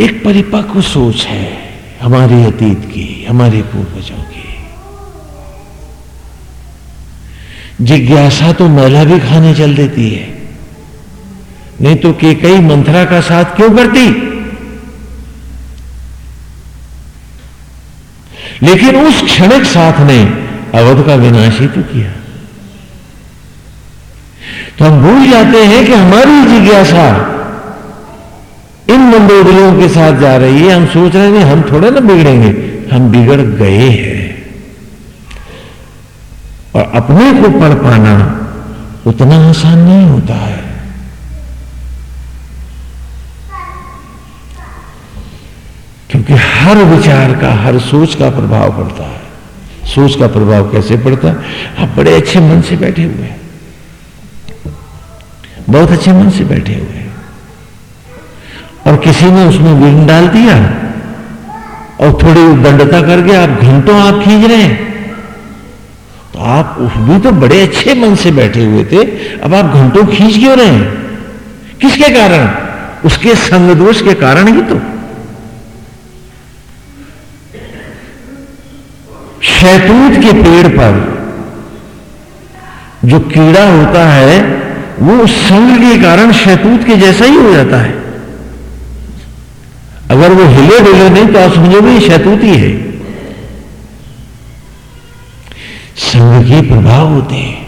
एक परिपक्व सोच है हमारे अतीत की, हमारे पूर्वजों की। जिज्ञासा तो मैला भी खाने चल देती है। नहीं तो के कई मंथरा का साथ क्यों करती? लेकिन उस क्षणिक साथ ने अवध का विनाश ही तो किया। तो हम भूल जाते हैं कि हमारी जिज्ञासा इन मंदोदरियों के साथ जा रही है। हम सोच रहे हैं हम थोड़ा ना बिगड़ेंगे, हम बिगड़ गए हैं। और अपने को पढ़ पाना उतना आसान नहीं होता है। क्योंकि हर विचार का, हर सोच का प्रभाव पड़ता है। सोच का प्रभाव कैसे पड़ता है? आप बड़े अच्छे मन से बैठे हुए हैं। बहुत अच्छे मन से बैठे हुए हैं। और किसी ने उसमें विघ्न डाल दिया और थोड़ी दंडता करके आप घंटों आप खींच रहे हैं। आप भी तो बड़े अच्छे मन से बैठे हुए थे, अब आप घंटों खींच क्यों रहे हैं? किसके कारण? उसके संग दोष के कारण ही तो। शैतूत के पेड़ पर जो कीड़ा होता है, वो संग के कारण शैतूत के जैसा ही हो जाता है। अगर वो हिले डुले नहीं तो आप समझोगे शैतूत ही है। संग के प्रभाव होते हैं।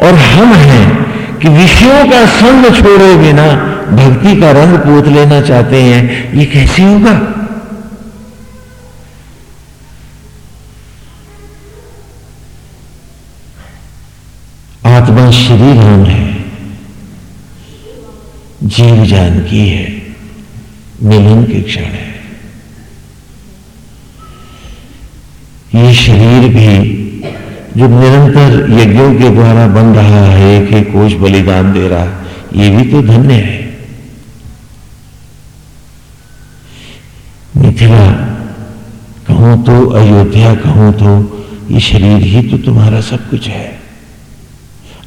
और हम हैं कि विषयों का संग छोड़े बिना भक्ति का रंग पोत लेना चाहते हैं, ये कैसे होगा? आत्मा श्री राम है, जीव जानकी है, मिलन के क्षण है। ये शरीर भी जो निरंतर यज्ञों के द्वारा बन रहा है, एक एक कोष बलिदान दे रहा है, ये भी तो धन्य है। मिथिला, कहूँ तो अयोध्या, कहूँ तो ये शरीर ही तो तुम्हारा सब कुछ है।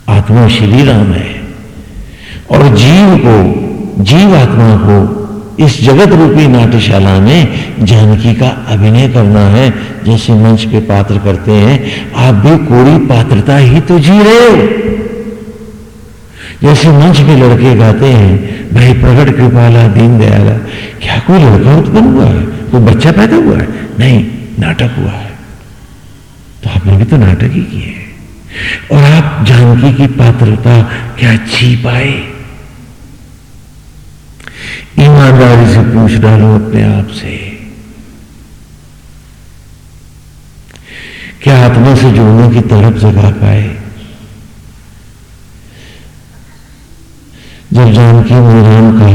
आत्मा श्री राम है, और जीव को, जीव आत्मा को इस जगत रूपी नाट्यशाला में जानकी का अभिनय करना है, जैसे मंच पे पात्र करते हैं, आप भी कोई पात्रता ही तो जी रहे हो। जैसे मंच पे लड़के गाते हैं, भाई प्रकट कृपाला, दीन दयाला, क्या कोई लड़का उत्पन्न हुआ है? कोई बच्चा पैदा हुआ है? नहीं, नाटक हुआ है। तो आपने भी तो नाटक ही किए और आप जानकी की पात्रता क्या छी पाए? ईमानदारी से पूछ डालो अपने आप से। क्या आत्मा से जुड़ने की तरफ़ जगा पाए? जब जानकी ने राम का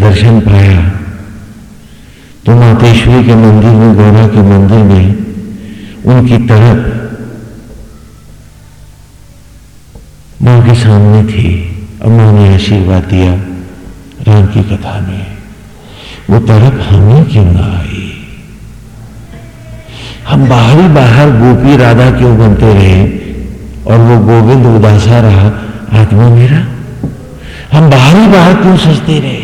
दर्शन पाया तो मातेश्वरी के मंदिर में, गौरा के मंदिर में उनकी तरफ़ माँ के सामने थी। और माँ ने आशीर्वाद दिया। राम की कथा में, वो तरफ़ हमें क्यों ना आई हम बाहरी बाहर गोपी राधा क्यों बनते रहे? और वो गोविंद उदासा रहा, आत्मा मेरा, हम बाहरी बाहर क्यों सजते रहे?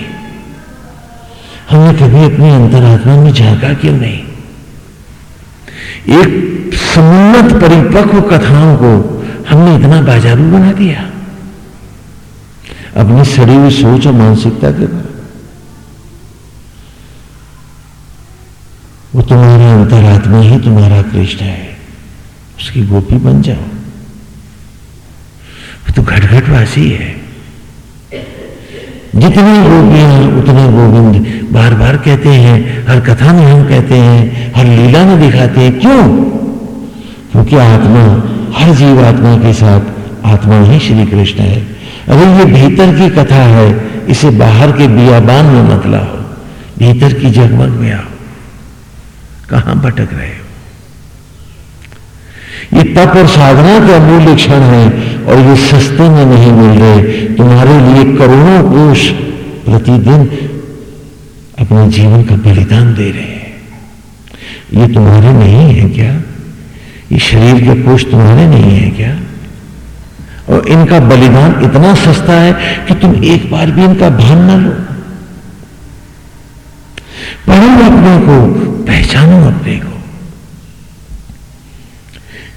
हमने कभी अपनी अंतरात्मा में झांका क्यों नहीं? एक समुन्नत परिपक्व कथाओं को हमने इतना बाजारू बना दिया। अपनी सड़ी हुई सोच और मानसिकता के कारण वो तुम्हारा अंतरात्मा ही तुम्हारा कृष्ण है। उसकी गोपी बन जाओ। वो तो घटघटवासी है। जितनी गोपियाँ उतने गोविंद बार बार कहते हैं, हर कथा में हम कहते हैं, हर लीला में दिखाते हैं। क्यों? क्योंकि आत्मा, हर जीव आत्मा के साथ आत्मा ही श्री कृष्ण है। अगर ये भीतर की कथा है, इसे बाहर के बियाबान में मत लाओ, भीतर की जगमग में आओ। कहाँ भटक रहे हो? ये तप और साधना के अमूल्य क्षण है और ये सस्ते में नहीं मिल रहे। तुम्हारे लिए करोड़ों कोष प्रतिदिन अपने जीवन का बलिदान दे रहे हैं। ये तुम्हारे नहीं है क्या? ये शरीर के कोष तुम्हारे नहीं है क्या? और इनका बलिदान इतना सस्ता है कि तुम एक बार भी इनका भान ना लो। पढ़ो अपने को, पहचानो अपने को।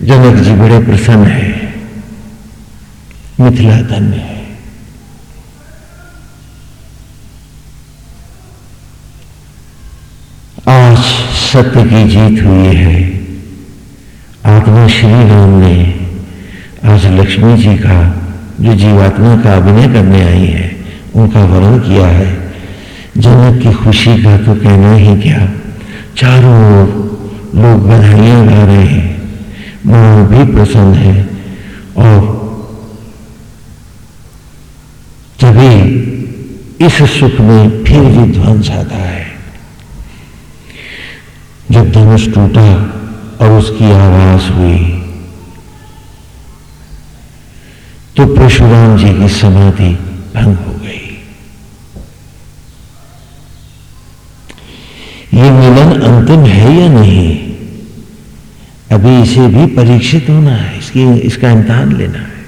जनक जी बड़े प्रसन्न है, मिथिला धन्य है। आज सत्य की जीत हुई है। आत्मा श्री राम ने आज लक्ष्मी जी का, जो जीवात्मा का अभिनय करने आई है, उनका वर्णन किया है। जनक की खुशी का तो कहना ही क्या? चारों ओर लोग बधाइयाँ गा रहे हैं। माँ भी प्रसन्न है और तभी इस सुख में फिर भी ध्वंस आता है। जब धनुष टूटा और उसकी आवाज़ हुई तो परशुराम जी की समाधि भंग हो गई। ये मिलन अंतिम है या नहीं? अभी इसे भी परीक्षित होना है, इसकी, इसका इम्तहान लेना है।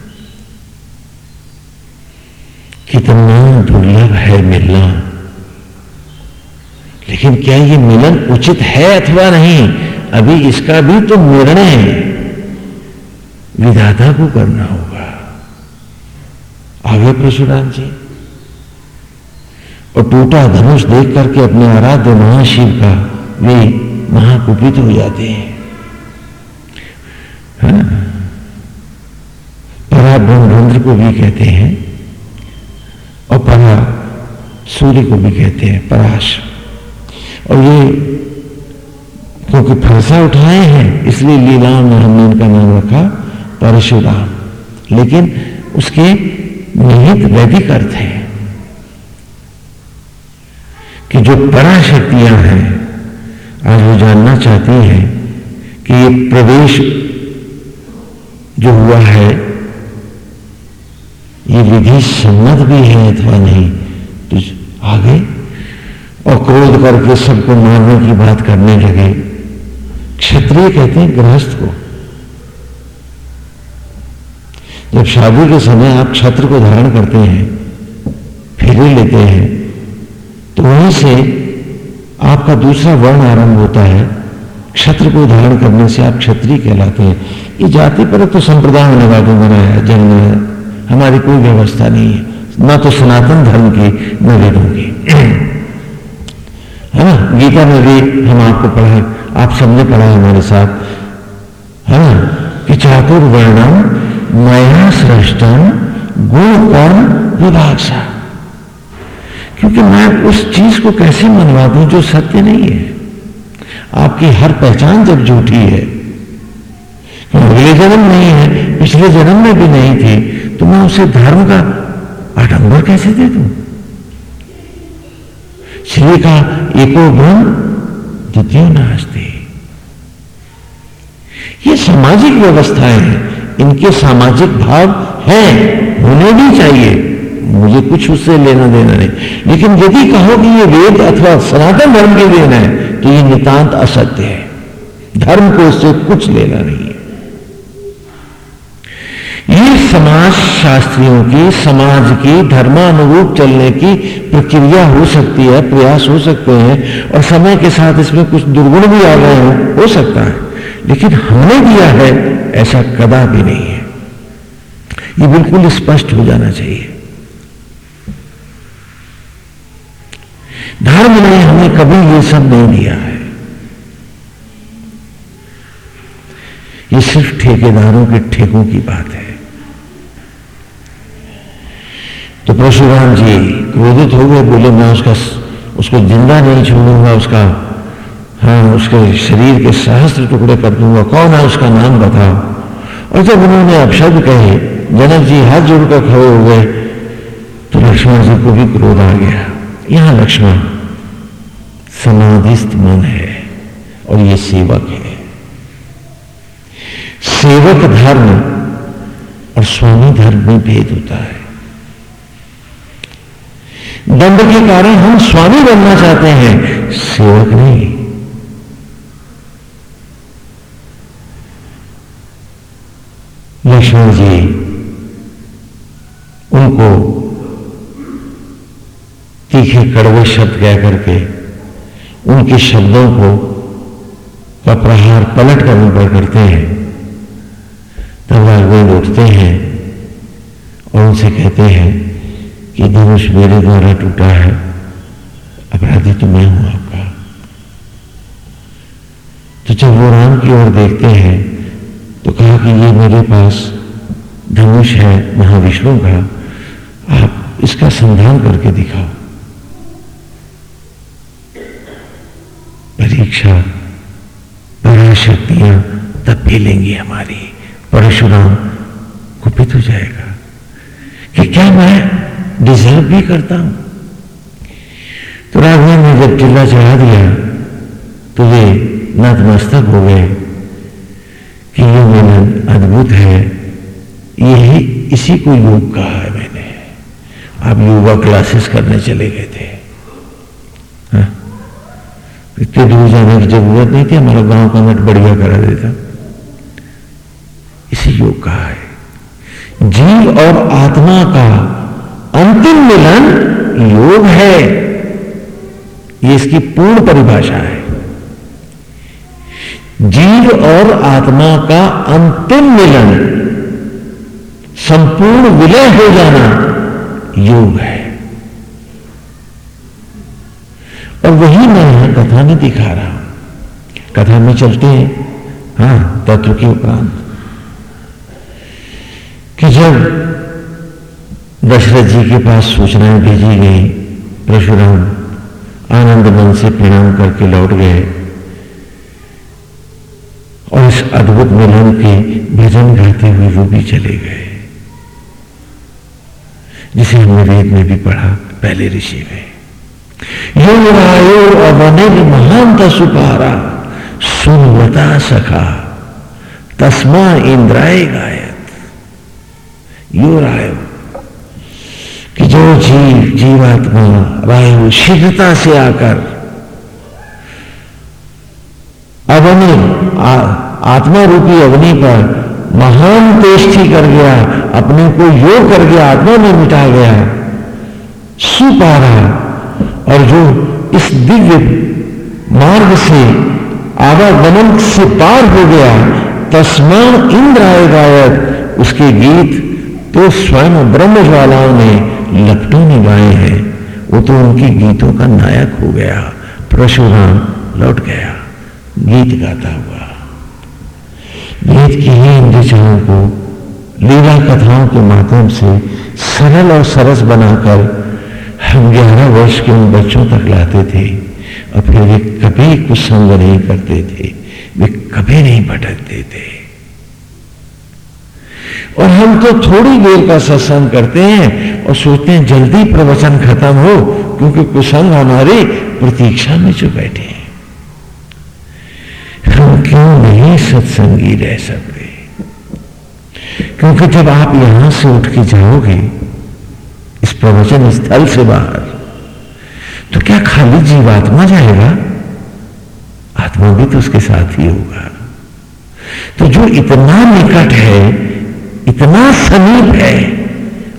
कितना दुर्लभ है मिलना। लेकिन क्या ये मिलन उचित है अथवा नहीं? अभी इसका भी तो निर्णय विधाता को करना होगा। आगे परशुराम जी। और टूटा धनुष देख करके अपने आराध्य महाशिव का वे महाकुपित हो जाते हैं। हाँ? परा ब्रह्मरंद्र को भी कहते हैं और परा सूर्य को भी कहते हैं, पराश। और ये क्योंकि फरसा उठाए हैं, इसलिए लीलाओं में हमने इनका नाम रखा, परशुराम। लेकिन उसके निहित वैदिक अर्थ है कि जो पराशक्तियाँ हैं, आज वो जानना चाहती हैं कि ये प्रवेश जो हुआ है, ये विधि सम्मत भी है अथवा नहीं? तो आगे और क्रोध करके सबको मारने की बात करने लगे। क्षत्रिय कहते हैं गृहस्थ को। जब शादी के समय आप छत्र को धारण करते हैं, फेरे लेते हैं तो वहीं से आपका दूसरा वर्ण आरंभ होता है क्षत्र को धारण करने से आप क्षत्रिय कहलाते हैं। ये जाति पर तो संप्रदाय ने वादों बनाया जन्म है। हमारी कोई व्यवस्था नहीं है। न तो सनातन धर्म की न वेदों की है ना? गीता में भी हम आपको पढ़ा आप सबने पढ़ा हमारे साथ। है ना? कि चातुर्वर्णम नया सृष्टम गुण सा क्योंकि मैं उस चीज़ को कैसे मनवा दू जो सत्य नहीं है? आपकी हर पहचान जब झूठी है अगले जन्म नहीं है, पिछले जन्म में भी नहीं थी तो मैं उसे धर्म का आडंबर कैसे दे दूँ? श्री का एको ब्रह्म द्वितीय नास्ते। ये सामाजिक व्यवस्थाएँ हैं। इनके सामाजिक भाव हैं, होने भी चाहिए। मुझे कुछ उससे लेना देना नहीं। लेकिन यदि कहो कि ये वेद अथवा सनातन धर्म के देना है तो ये नितांत असत्य है। धर्म को उससे कुछ लेना नहीं है। ये समाज शास्त्रियों की, समाज की धर्मानुरूप चलने की प्रक्रिया हो सकती है, प्रयास हो सकते हैं, और समय के साथ इसमें कुछ दुर्गुण भी आ गए हो सकता है। लेकिन हमने दिया है, ऐसा कदा भी नहीं है। ये बिल्कुल स्पष्ट हो जाना चाहिए। धर्म ने हमें कभी ये सब नहीं दिया है। ये सिर्फ़ ठेकेदारों के ठेकों की बात है। तो परशुराम जी क्रोधित हो गए, बोले, मैं उसका उसको ज़िंदा नहीं छोड़ूँगा, उसका हाँ उसके शरीर के सहस्त्र टुकड़े कर दूँगा। कौन है उसका नाम बताओ? और जब उन्होंने अपशब्द कहे, जनक जी हाथ जोड़कर खड़े हो गए तो लक्ष्मण जी को भी क्रोध आ गया। यहाँ लक्ष्मण, समाधिस्थ मन है और ये सेवक है। सेवक धर्म और स्वामी धर्म में भेद होता है। दंड के कारण हम स्वामी बनना चाहते हैं। सेवक नहीं। लक्ष्मण जी, उनको तीखे कड़वे शब्द कह करके उनके शब्दों को का प्रहार पलट कर ऊपर करते हैं। तब राघवेंद्र उठते हैं और उनसे कहते हैं कि धनुष मेरे द्वारा टूटा है, अपराधी तो मैं हूँ आपका। तो जब वो राम की ओर देखते हैं तो कहा कि ये मेरे पास धनुष है, महाविष्णु का। आप इसका संधान करके दिखाओ। परीक्षा, पराशक्तियाँ तब भी लेंगी हमारी। परशुराम कुपित हो जाएगा। कि क्या मैं डिजर्व भी करता हूँ? तो राघवन ने जब चिल्ला चढ़ा दिया तो वे नतमस्तक हो गए। ये मिलन अद्भुत है, यही इसी को योग कहा है मैंने। आप योगा क्लासेस करने चले गए थे। हाँ? इतने दूर जाने की ज़रूरत नहीं थी, हमारा गाँव का नट बढ़िया करा देता। इसी योग कहा है। जीव और आत्मा का अंतिम मिलन योग है। ये इसकी पूर्ण परिभाषा है। जीव और आत्मा का अंतिम मिलन, संपूर्ण विलय हो जाना योग है। और वही मैं यहाँ कथा में दिखा रहा हूँ। कथा में चलते हैं हाँ तत्व के उपरांत। कि जब दशरथ जी के पास सूचनाएँ भेजी गई, परशुराम आनंद मन से प्रणाम करके लौट गए। और इस अद्भुत मिलन के भजन गाते हुए वो भी चले गए। जिसे हमने वेद में भी पढ़ा, पहले ऋषि में। यो रायो अवनिर महांत सुपारा सुनवता सखा, तस्मा इंद्राय गायत। यो रायो कि जो जीव, जीवात्मा, वायु शीघ्रता से आकर अवनि आत्मा रूपी अग्नि पर महान तेष्टि कर गया अपने को योग कर गया, आत्मा में मिटा गया सुपारा और जो इस दिव्य मार्ग से आवागमन से पार हो गया, तस्मान इंद्र आए गायक उसके गीत तो स्वयं ब्रह्म ज्वालाओं ने लपटों ने गाए हैं। वो तो उनके गीतों का नायक हो गया। परशुराम लौट गया। गीत गाता हुआ। गीत की ही दिशाओं को, लीला कथाओं के माध्यम से सरल और सरस बनाकर हम ग्यारह वर्ष के उन बच्चों तक लाते थे और फिर वे कभी कुछ संग नहीं करते थे, वे कभी नहीं भटकते थे। और हम तो थोड़ी देर का सत्संग करते हैं और सोचते हैं जल्दी प्रवचन खत्म हो, क्योंकि कुसंग हमारी प्रतीक्षा में जो बैठे हैं। हम क्यों नहीं सत्संगी रह सकते? क्योंकि जब आप यहाँ से उठ के जाओगे, इस प्रवचन स्थल से बाहर तो क्या खाली जीवात्मा जाएगा? आत्मा भी तो उसके साथ ही होगा। तो जो इतना निकट है, इतना समीप है,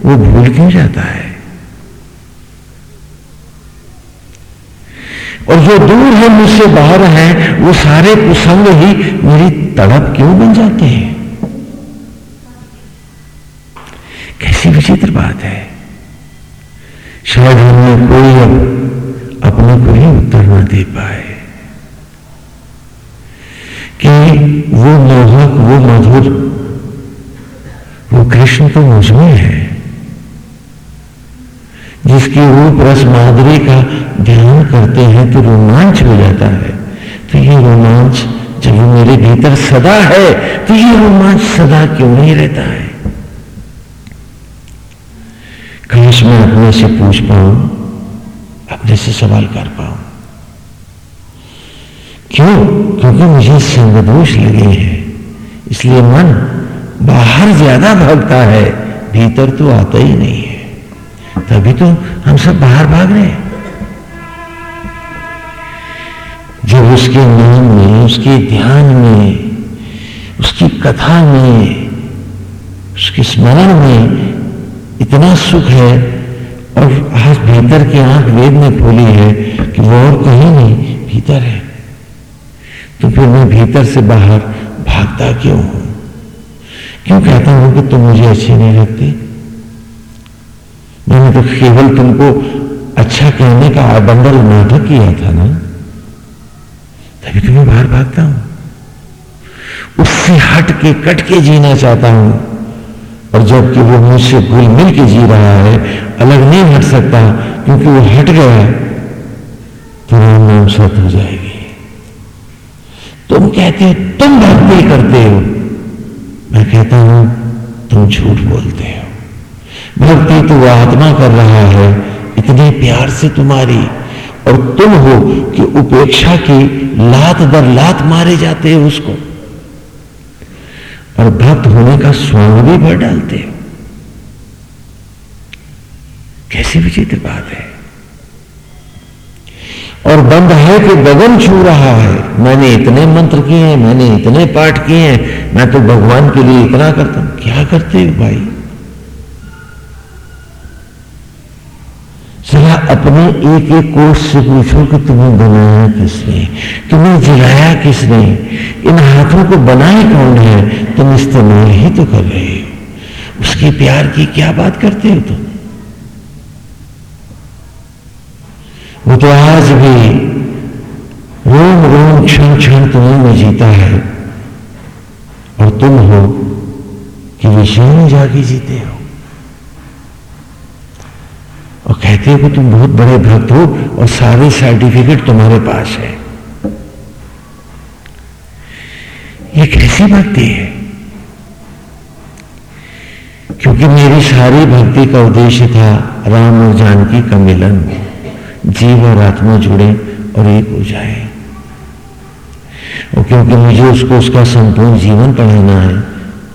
वो भूल क्यों जाता है? और जो दूर है मुझसे बाहर है, वो सारे कुसंग ही मेरी तड़प क्यों बन जाते हैं? कैसी विचित्र बात है। शायद हमने कोई अब अपने को ही उत्तर न दे पाए। कि वो मोहक, वो मधुर, वो कृष्ण तो मुझमें है। जिसकी रूप रस माधुरी का ध्यान करते हैं तो रोमांच हो जाता है। तो ये रोमांच जब मेरे भीतर सदा है तो ये रोमांच सदा क्यों नहीं रहता है? काश मैं अपने से पूछ पाऊँ, अपने से सवाल कर पाऊँ। क्यों? क्योंकि मुझे संगदोष लगे हैं। इसलिए मन बाहर ज़्यादा भागता है, भीतर तो आता ही नहीं है। तभी तो हम सब बाहर भाग रहे हैं। जब उसके नाम में, उसके ध्यान में, उसकी कथा में, उसके स्मरण में इतना सुख है और आज भीतर की आँख वेद में खोली है कि वो और कहीं नहीं, भीतर है। तो फिर मैं भीतर से बाहर भागता क्यों हूँ? क्यों कहता हूँ कि तुम मुझे अच्छी नहीं लगती? मैंने तो केवल तुमको अच्छा कहने का बंडल नाटक किया था ना? तभी तो मैं बाहर भागता हूँ। उससे हट के कट के जीना चाहता हूँ। और जबकि वो मुझसे घुल मिल के जी रहा है, अलग नहीं हट सकता, क्योंकि वो हट गया तो नाम सत हो जाएगी। तुम कहते हो, तुम भक्ति करते हो। मैं कहता हूँ, तुम झूठ बोलते हो। भक्ति तो वह आत्मा कर रहा है, इतने प्यार से तुम्हारी। और तुम हो कि उपेक्षा की लात दर लात मारे जाते हो उसको। और भक्त होने का स्वांग भी भर डालते हो। कैसी विचित्र बात है। और बंद है कि गगन छू रहा है। मैंने इतने मंत्र किए हैं, मैंने इतने पाठ किए हैं, मैं तो भगवान के लिए इतना करता हूँ। क्या करते हो भाई? जरा अपने एक एक कोष से पूछो कि तुम्हें बनाया किसने, तुम्हें जलाया किसने, इन हाथों को बनाए कौन है, तुम इस्तेमाल ही तो कर रहे हो। उसके प्यार की क्या बात करते हो तुम? वो तो आज भी रोम रोम क्षण क्षण तुम्हें में जीता है, और तुम हो कि विषय में जाके जीते हो। और कहते हो कि तुम बहुत बड़े भक्त हो और सारे सर्टिफिकेट तुम्हारे पास है। ये कैसी भक्ति है? क्योंकि मेरी सारी भक्ति का उद्देश्य था राम और जानकी का मिलन जीव और आत्मा जुड़े और एक हो जाए। और क्योंकि मुझे उसको उसका संपूर्ण जीवन पढ़ाना है,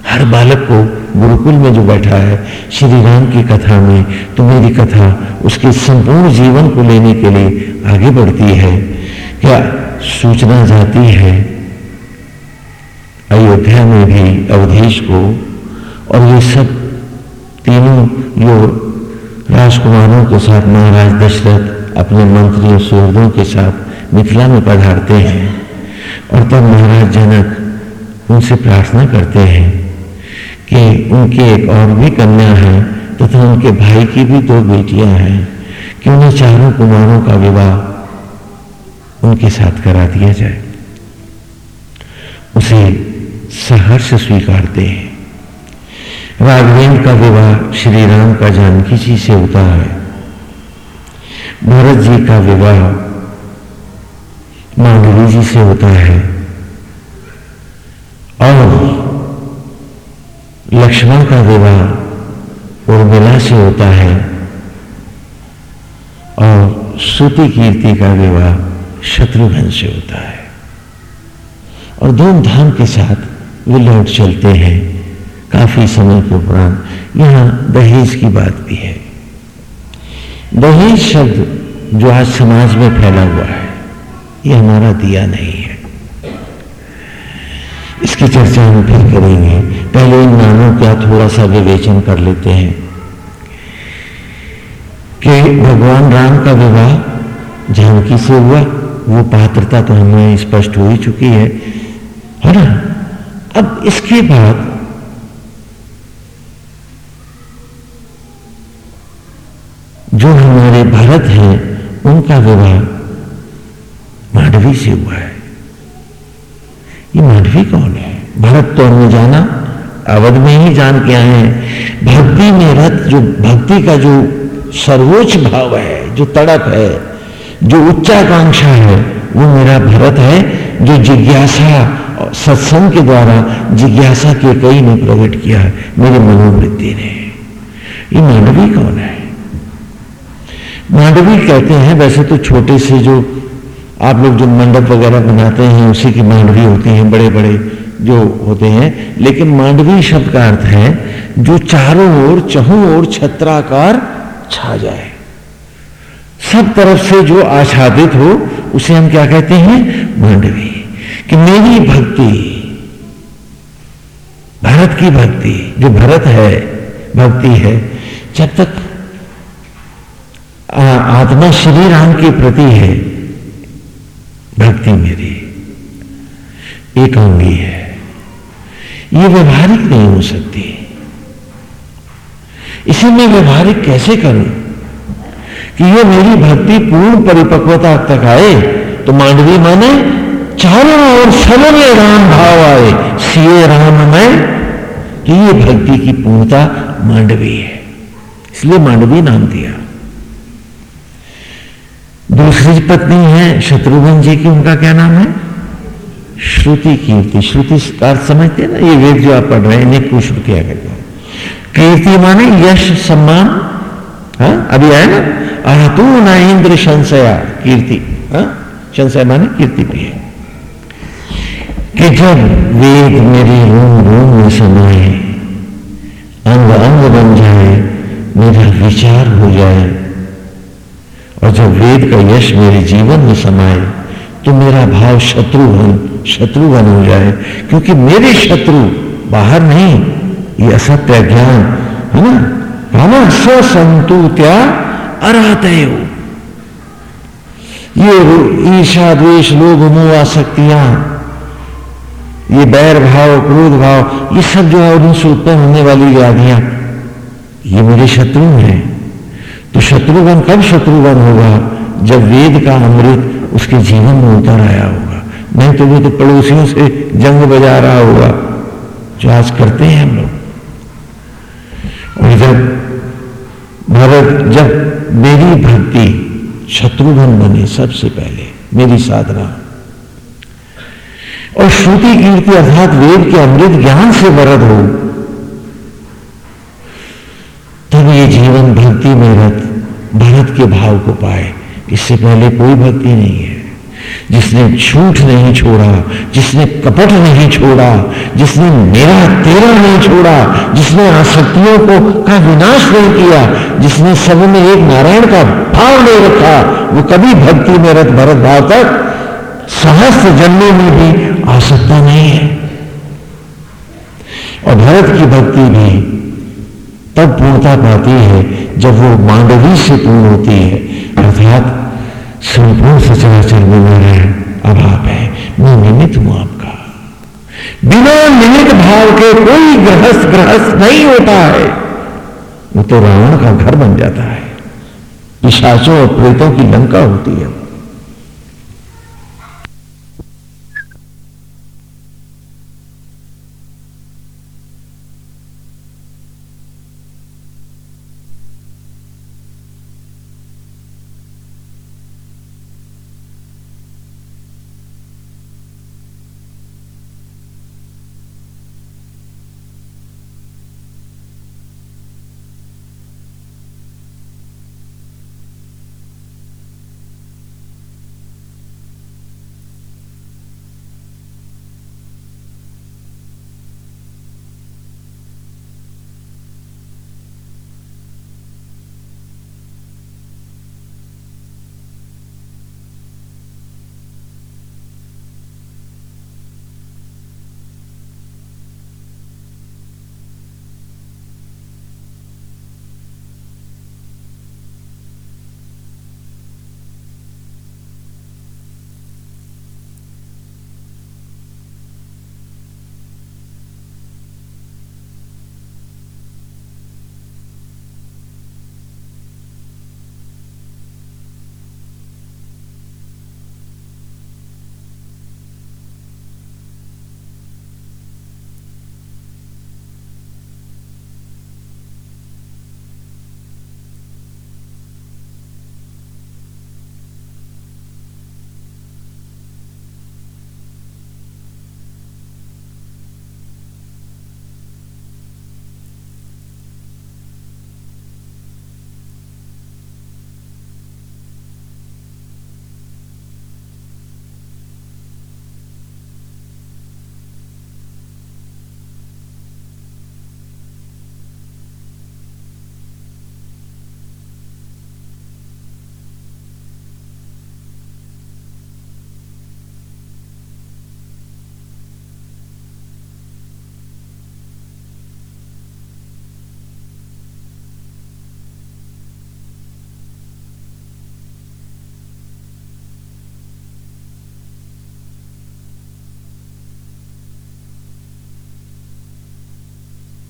हर बालक को गुरुकुल में जो बैठा है, श्री राम की कथा में तो मेरी कथा उसके संपूर्ण जीवन को लेने के लिए आगे बढ़ती है। क्या सूचना जाती है? अयोध्या में भी अवधेश को और ये सब तीनों जो राजकुमारों के साथ, महाराज दशरथ अपने मंत्रियों, सुहृदों के साथ मिथिला में पधारते हैं और तब महाराज जनक उनसे प्रार्थना करते हैं। कि उनके एक और भी कन्या है, तथा तो उनके भाई की भी दो बेटियाँ हैं। कि उन्हें चारों कुमारों का विवाह उनके साथ करा दिया जाए? उसे सहर्ष स्वीकारते हैं राघवेंद्र का विवाह श्री राम का जानकी जी से होता है। भरत जी का विवाह मांडवी जी से होता है। और लक्ष्मण का विवाह उर्मिला से होता है और श्रुति कीर्ति का विवाह शत्रुघ्न से होता है। और धूमधाम के साथ वे लौट चलते हैं काफ़ी समय के उपरांत। यहाँ दहेज की बात भी है। दहेज शब्द जो आज समाज में फैला हुआ है, ये हमारा दिया नहीं है। इसकी चर्चा हम फिर करेंगे। पहले इन नामों का थोड़ा सा विवेचन कर लेते हैं कि भगवान राम का विवाह जानकी से हुआ, वो पात्रता तो हमें स्पष्ट हो ही चुकी है। है ना अब इसके बाद जो हमारे भरत हैं, उनका विवाह माधवी से हुआ है। ये माधवी कौन है? भरत तो हमने जाना। अवध में ही जान के आए हैं। भक्ति में रथ जो, भक्ति का जो सर्वोच्च भाव है, जो तड़प है, जो उच्चाकांक्षा है, वो मेरा भरत है, जो जिज्ञासा, सत्संग के द्वारा जिज्ञासा के कई ने प्रकट किया है, मेरी मनोवृत्ति ने। ये मांडवी कौन है? मांडवी कहते हैं, वैसे तो छोटे से जो आप लोग जो मंडप वगैरह बनाते हैं, उसी की मांडवी होती हैं बड़े बड़े जो होते हैं, लेकिन मांडवी शब्द का अर्थ है, जो चारों ओर, चहु ओर छत्राकार छा जाए। सब तरफ़ से जो आच्छादित हो, उसे हम क्या कहते हैं? मांडवी। कि मेरी भक्ति, भरत की भक्ति, जो भरत है, भक्ति है, जब तक आत्मा श्री राम के प्रति है, भक्ति मेरी एकांगी है। ये व्यवहारिक नहीं हो सकती। इसे मैं व्यवहारिक कैसे करूँ? कि ये मेरी भक्ति पूर्ण परिपक्वता तक आए तो मांडवी माने चारों ओर में राम भाव आए सीए राम में। तो ये भक्ति की पूर्णता मांडवी है। इसलिए मांडवी नाम दिया। दूसरी पत्नी है, शत्रुघ्न जी की, उनका क्या नाम है? श्रुति कीर्ति श्रुति का समझते हैं ना, ये वेद जो आप पढ़ रहे हैं, इन्हें कुछ किया करते हैं। कीर्ति माने यश, सम्मान, हा? अभी आया ना? अहतु न इंद्र संशया, कीर्ति संशय माने कीर्ति प्रिय कि जब वेद मेरे रोम रोम में समाये अंग अंग बन जाए, मेरा विचार हो जाए, और जब वेद का यश मेरे जीवन में समाये तो मेरा भाव शत्रुघ्न शत्रुघ्न हो जाए, क्योंकि मेरे शत्रु बाहर नहीं। ये असत्य ज्ञान, है ना? रामा स्वसंतु त्या अराते हो ये द्वेष, लोभ, मोह, आसक्तियाँ, ये बैर भाव, क्रोध भाव, ये सब जो है उनसे उत्पन्न होने वाली व्याधियाँ ये मेरे शत्रु हैं। तो शत्रुघ्न कब शत्रुघ्न होगा? जब वेद का अमृत उसके जीवन में उतर आया होगा। नहीं तो वो तो पड़ोसियों से जंग बजा रहा होगा, जो आज करते हैं हम लोग। और जब भरत, जब मेरी भक्ति शत्रुघ्न बने सबसे पहले, मेरी साधना। और श्रुति कीर्ति अर्थात वेद के अमृत ज्ञान से वरद हो, तब ये जीवन भक्ति में रथ भरत के भाव को पाए। इससे पहले कोई भक्ति नहीं है। जिसने झूठ नहीं छोड़ा, जिसने कपट नहीं छोड़ा, जिसने मेरा तेरा नहीं छोड़ा, जिसने आसक्तियों को का विनाश नहीं किया, जिसने सब में एक नारायण का भाव नहीं रखा, वो कभी भक्ति में रथ भरत भाव तक सहस्त्र जन्मों में भी आ नहीं है। और भरत की भक्ति भी तब पूर्णता पाती है, जब वो मांडवी से पूर्ण होती है। अर्थात संपूर्ण सचराचर में मेरा अभाव है। मैं निमित हूँ आपका। बिना निमित भाव के कोई गृहस्थ गृहस्थ नहीं होता है। वो तो रावण का घर बन जाता है। पिशाचों और प्रेतों की लंका होती है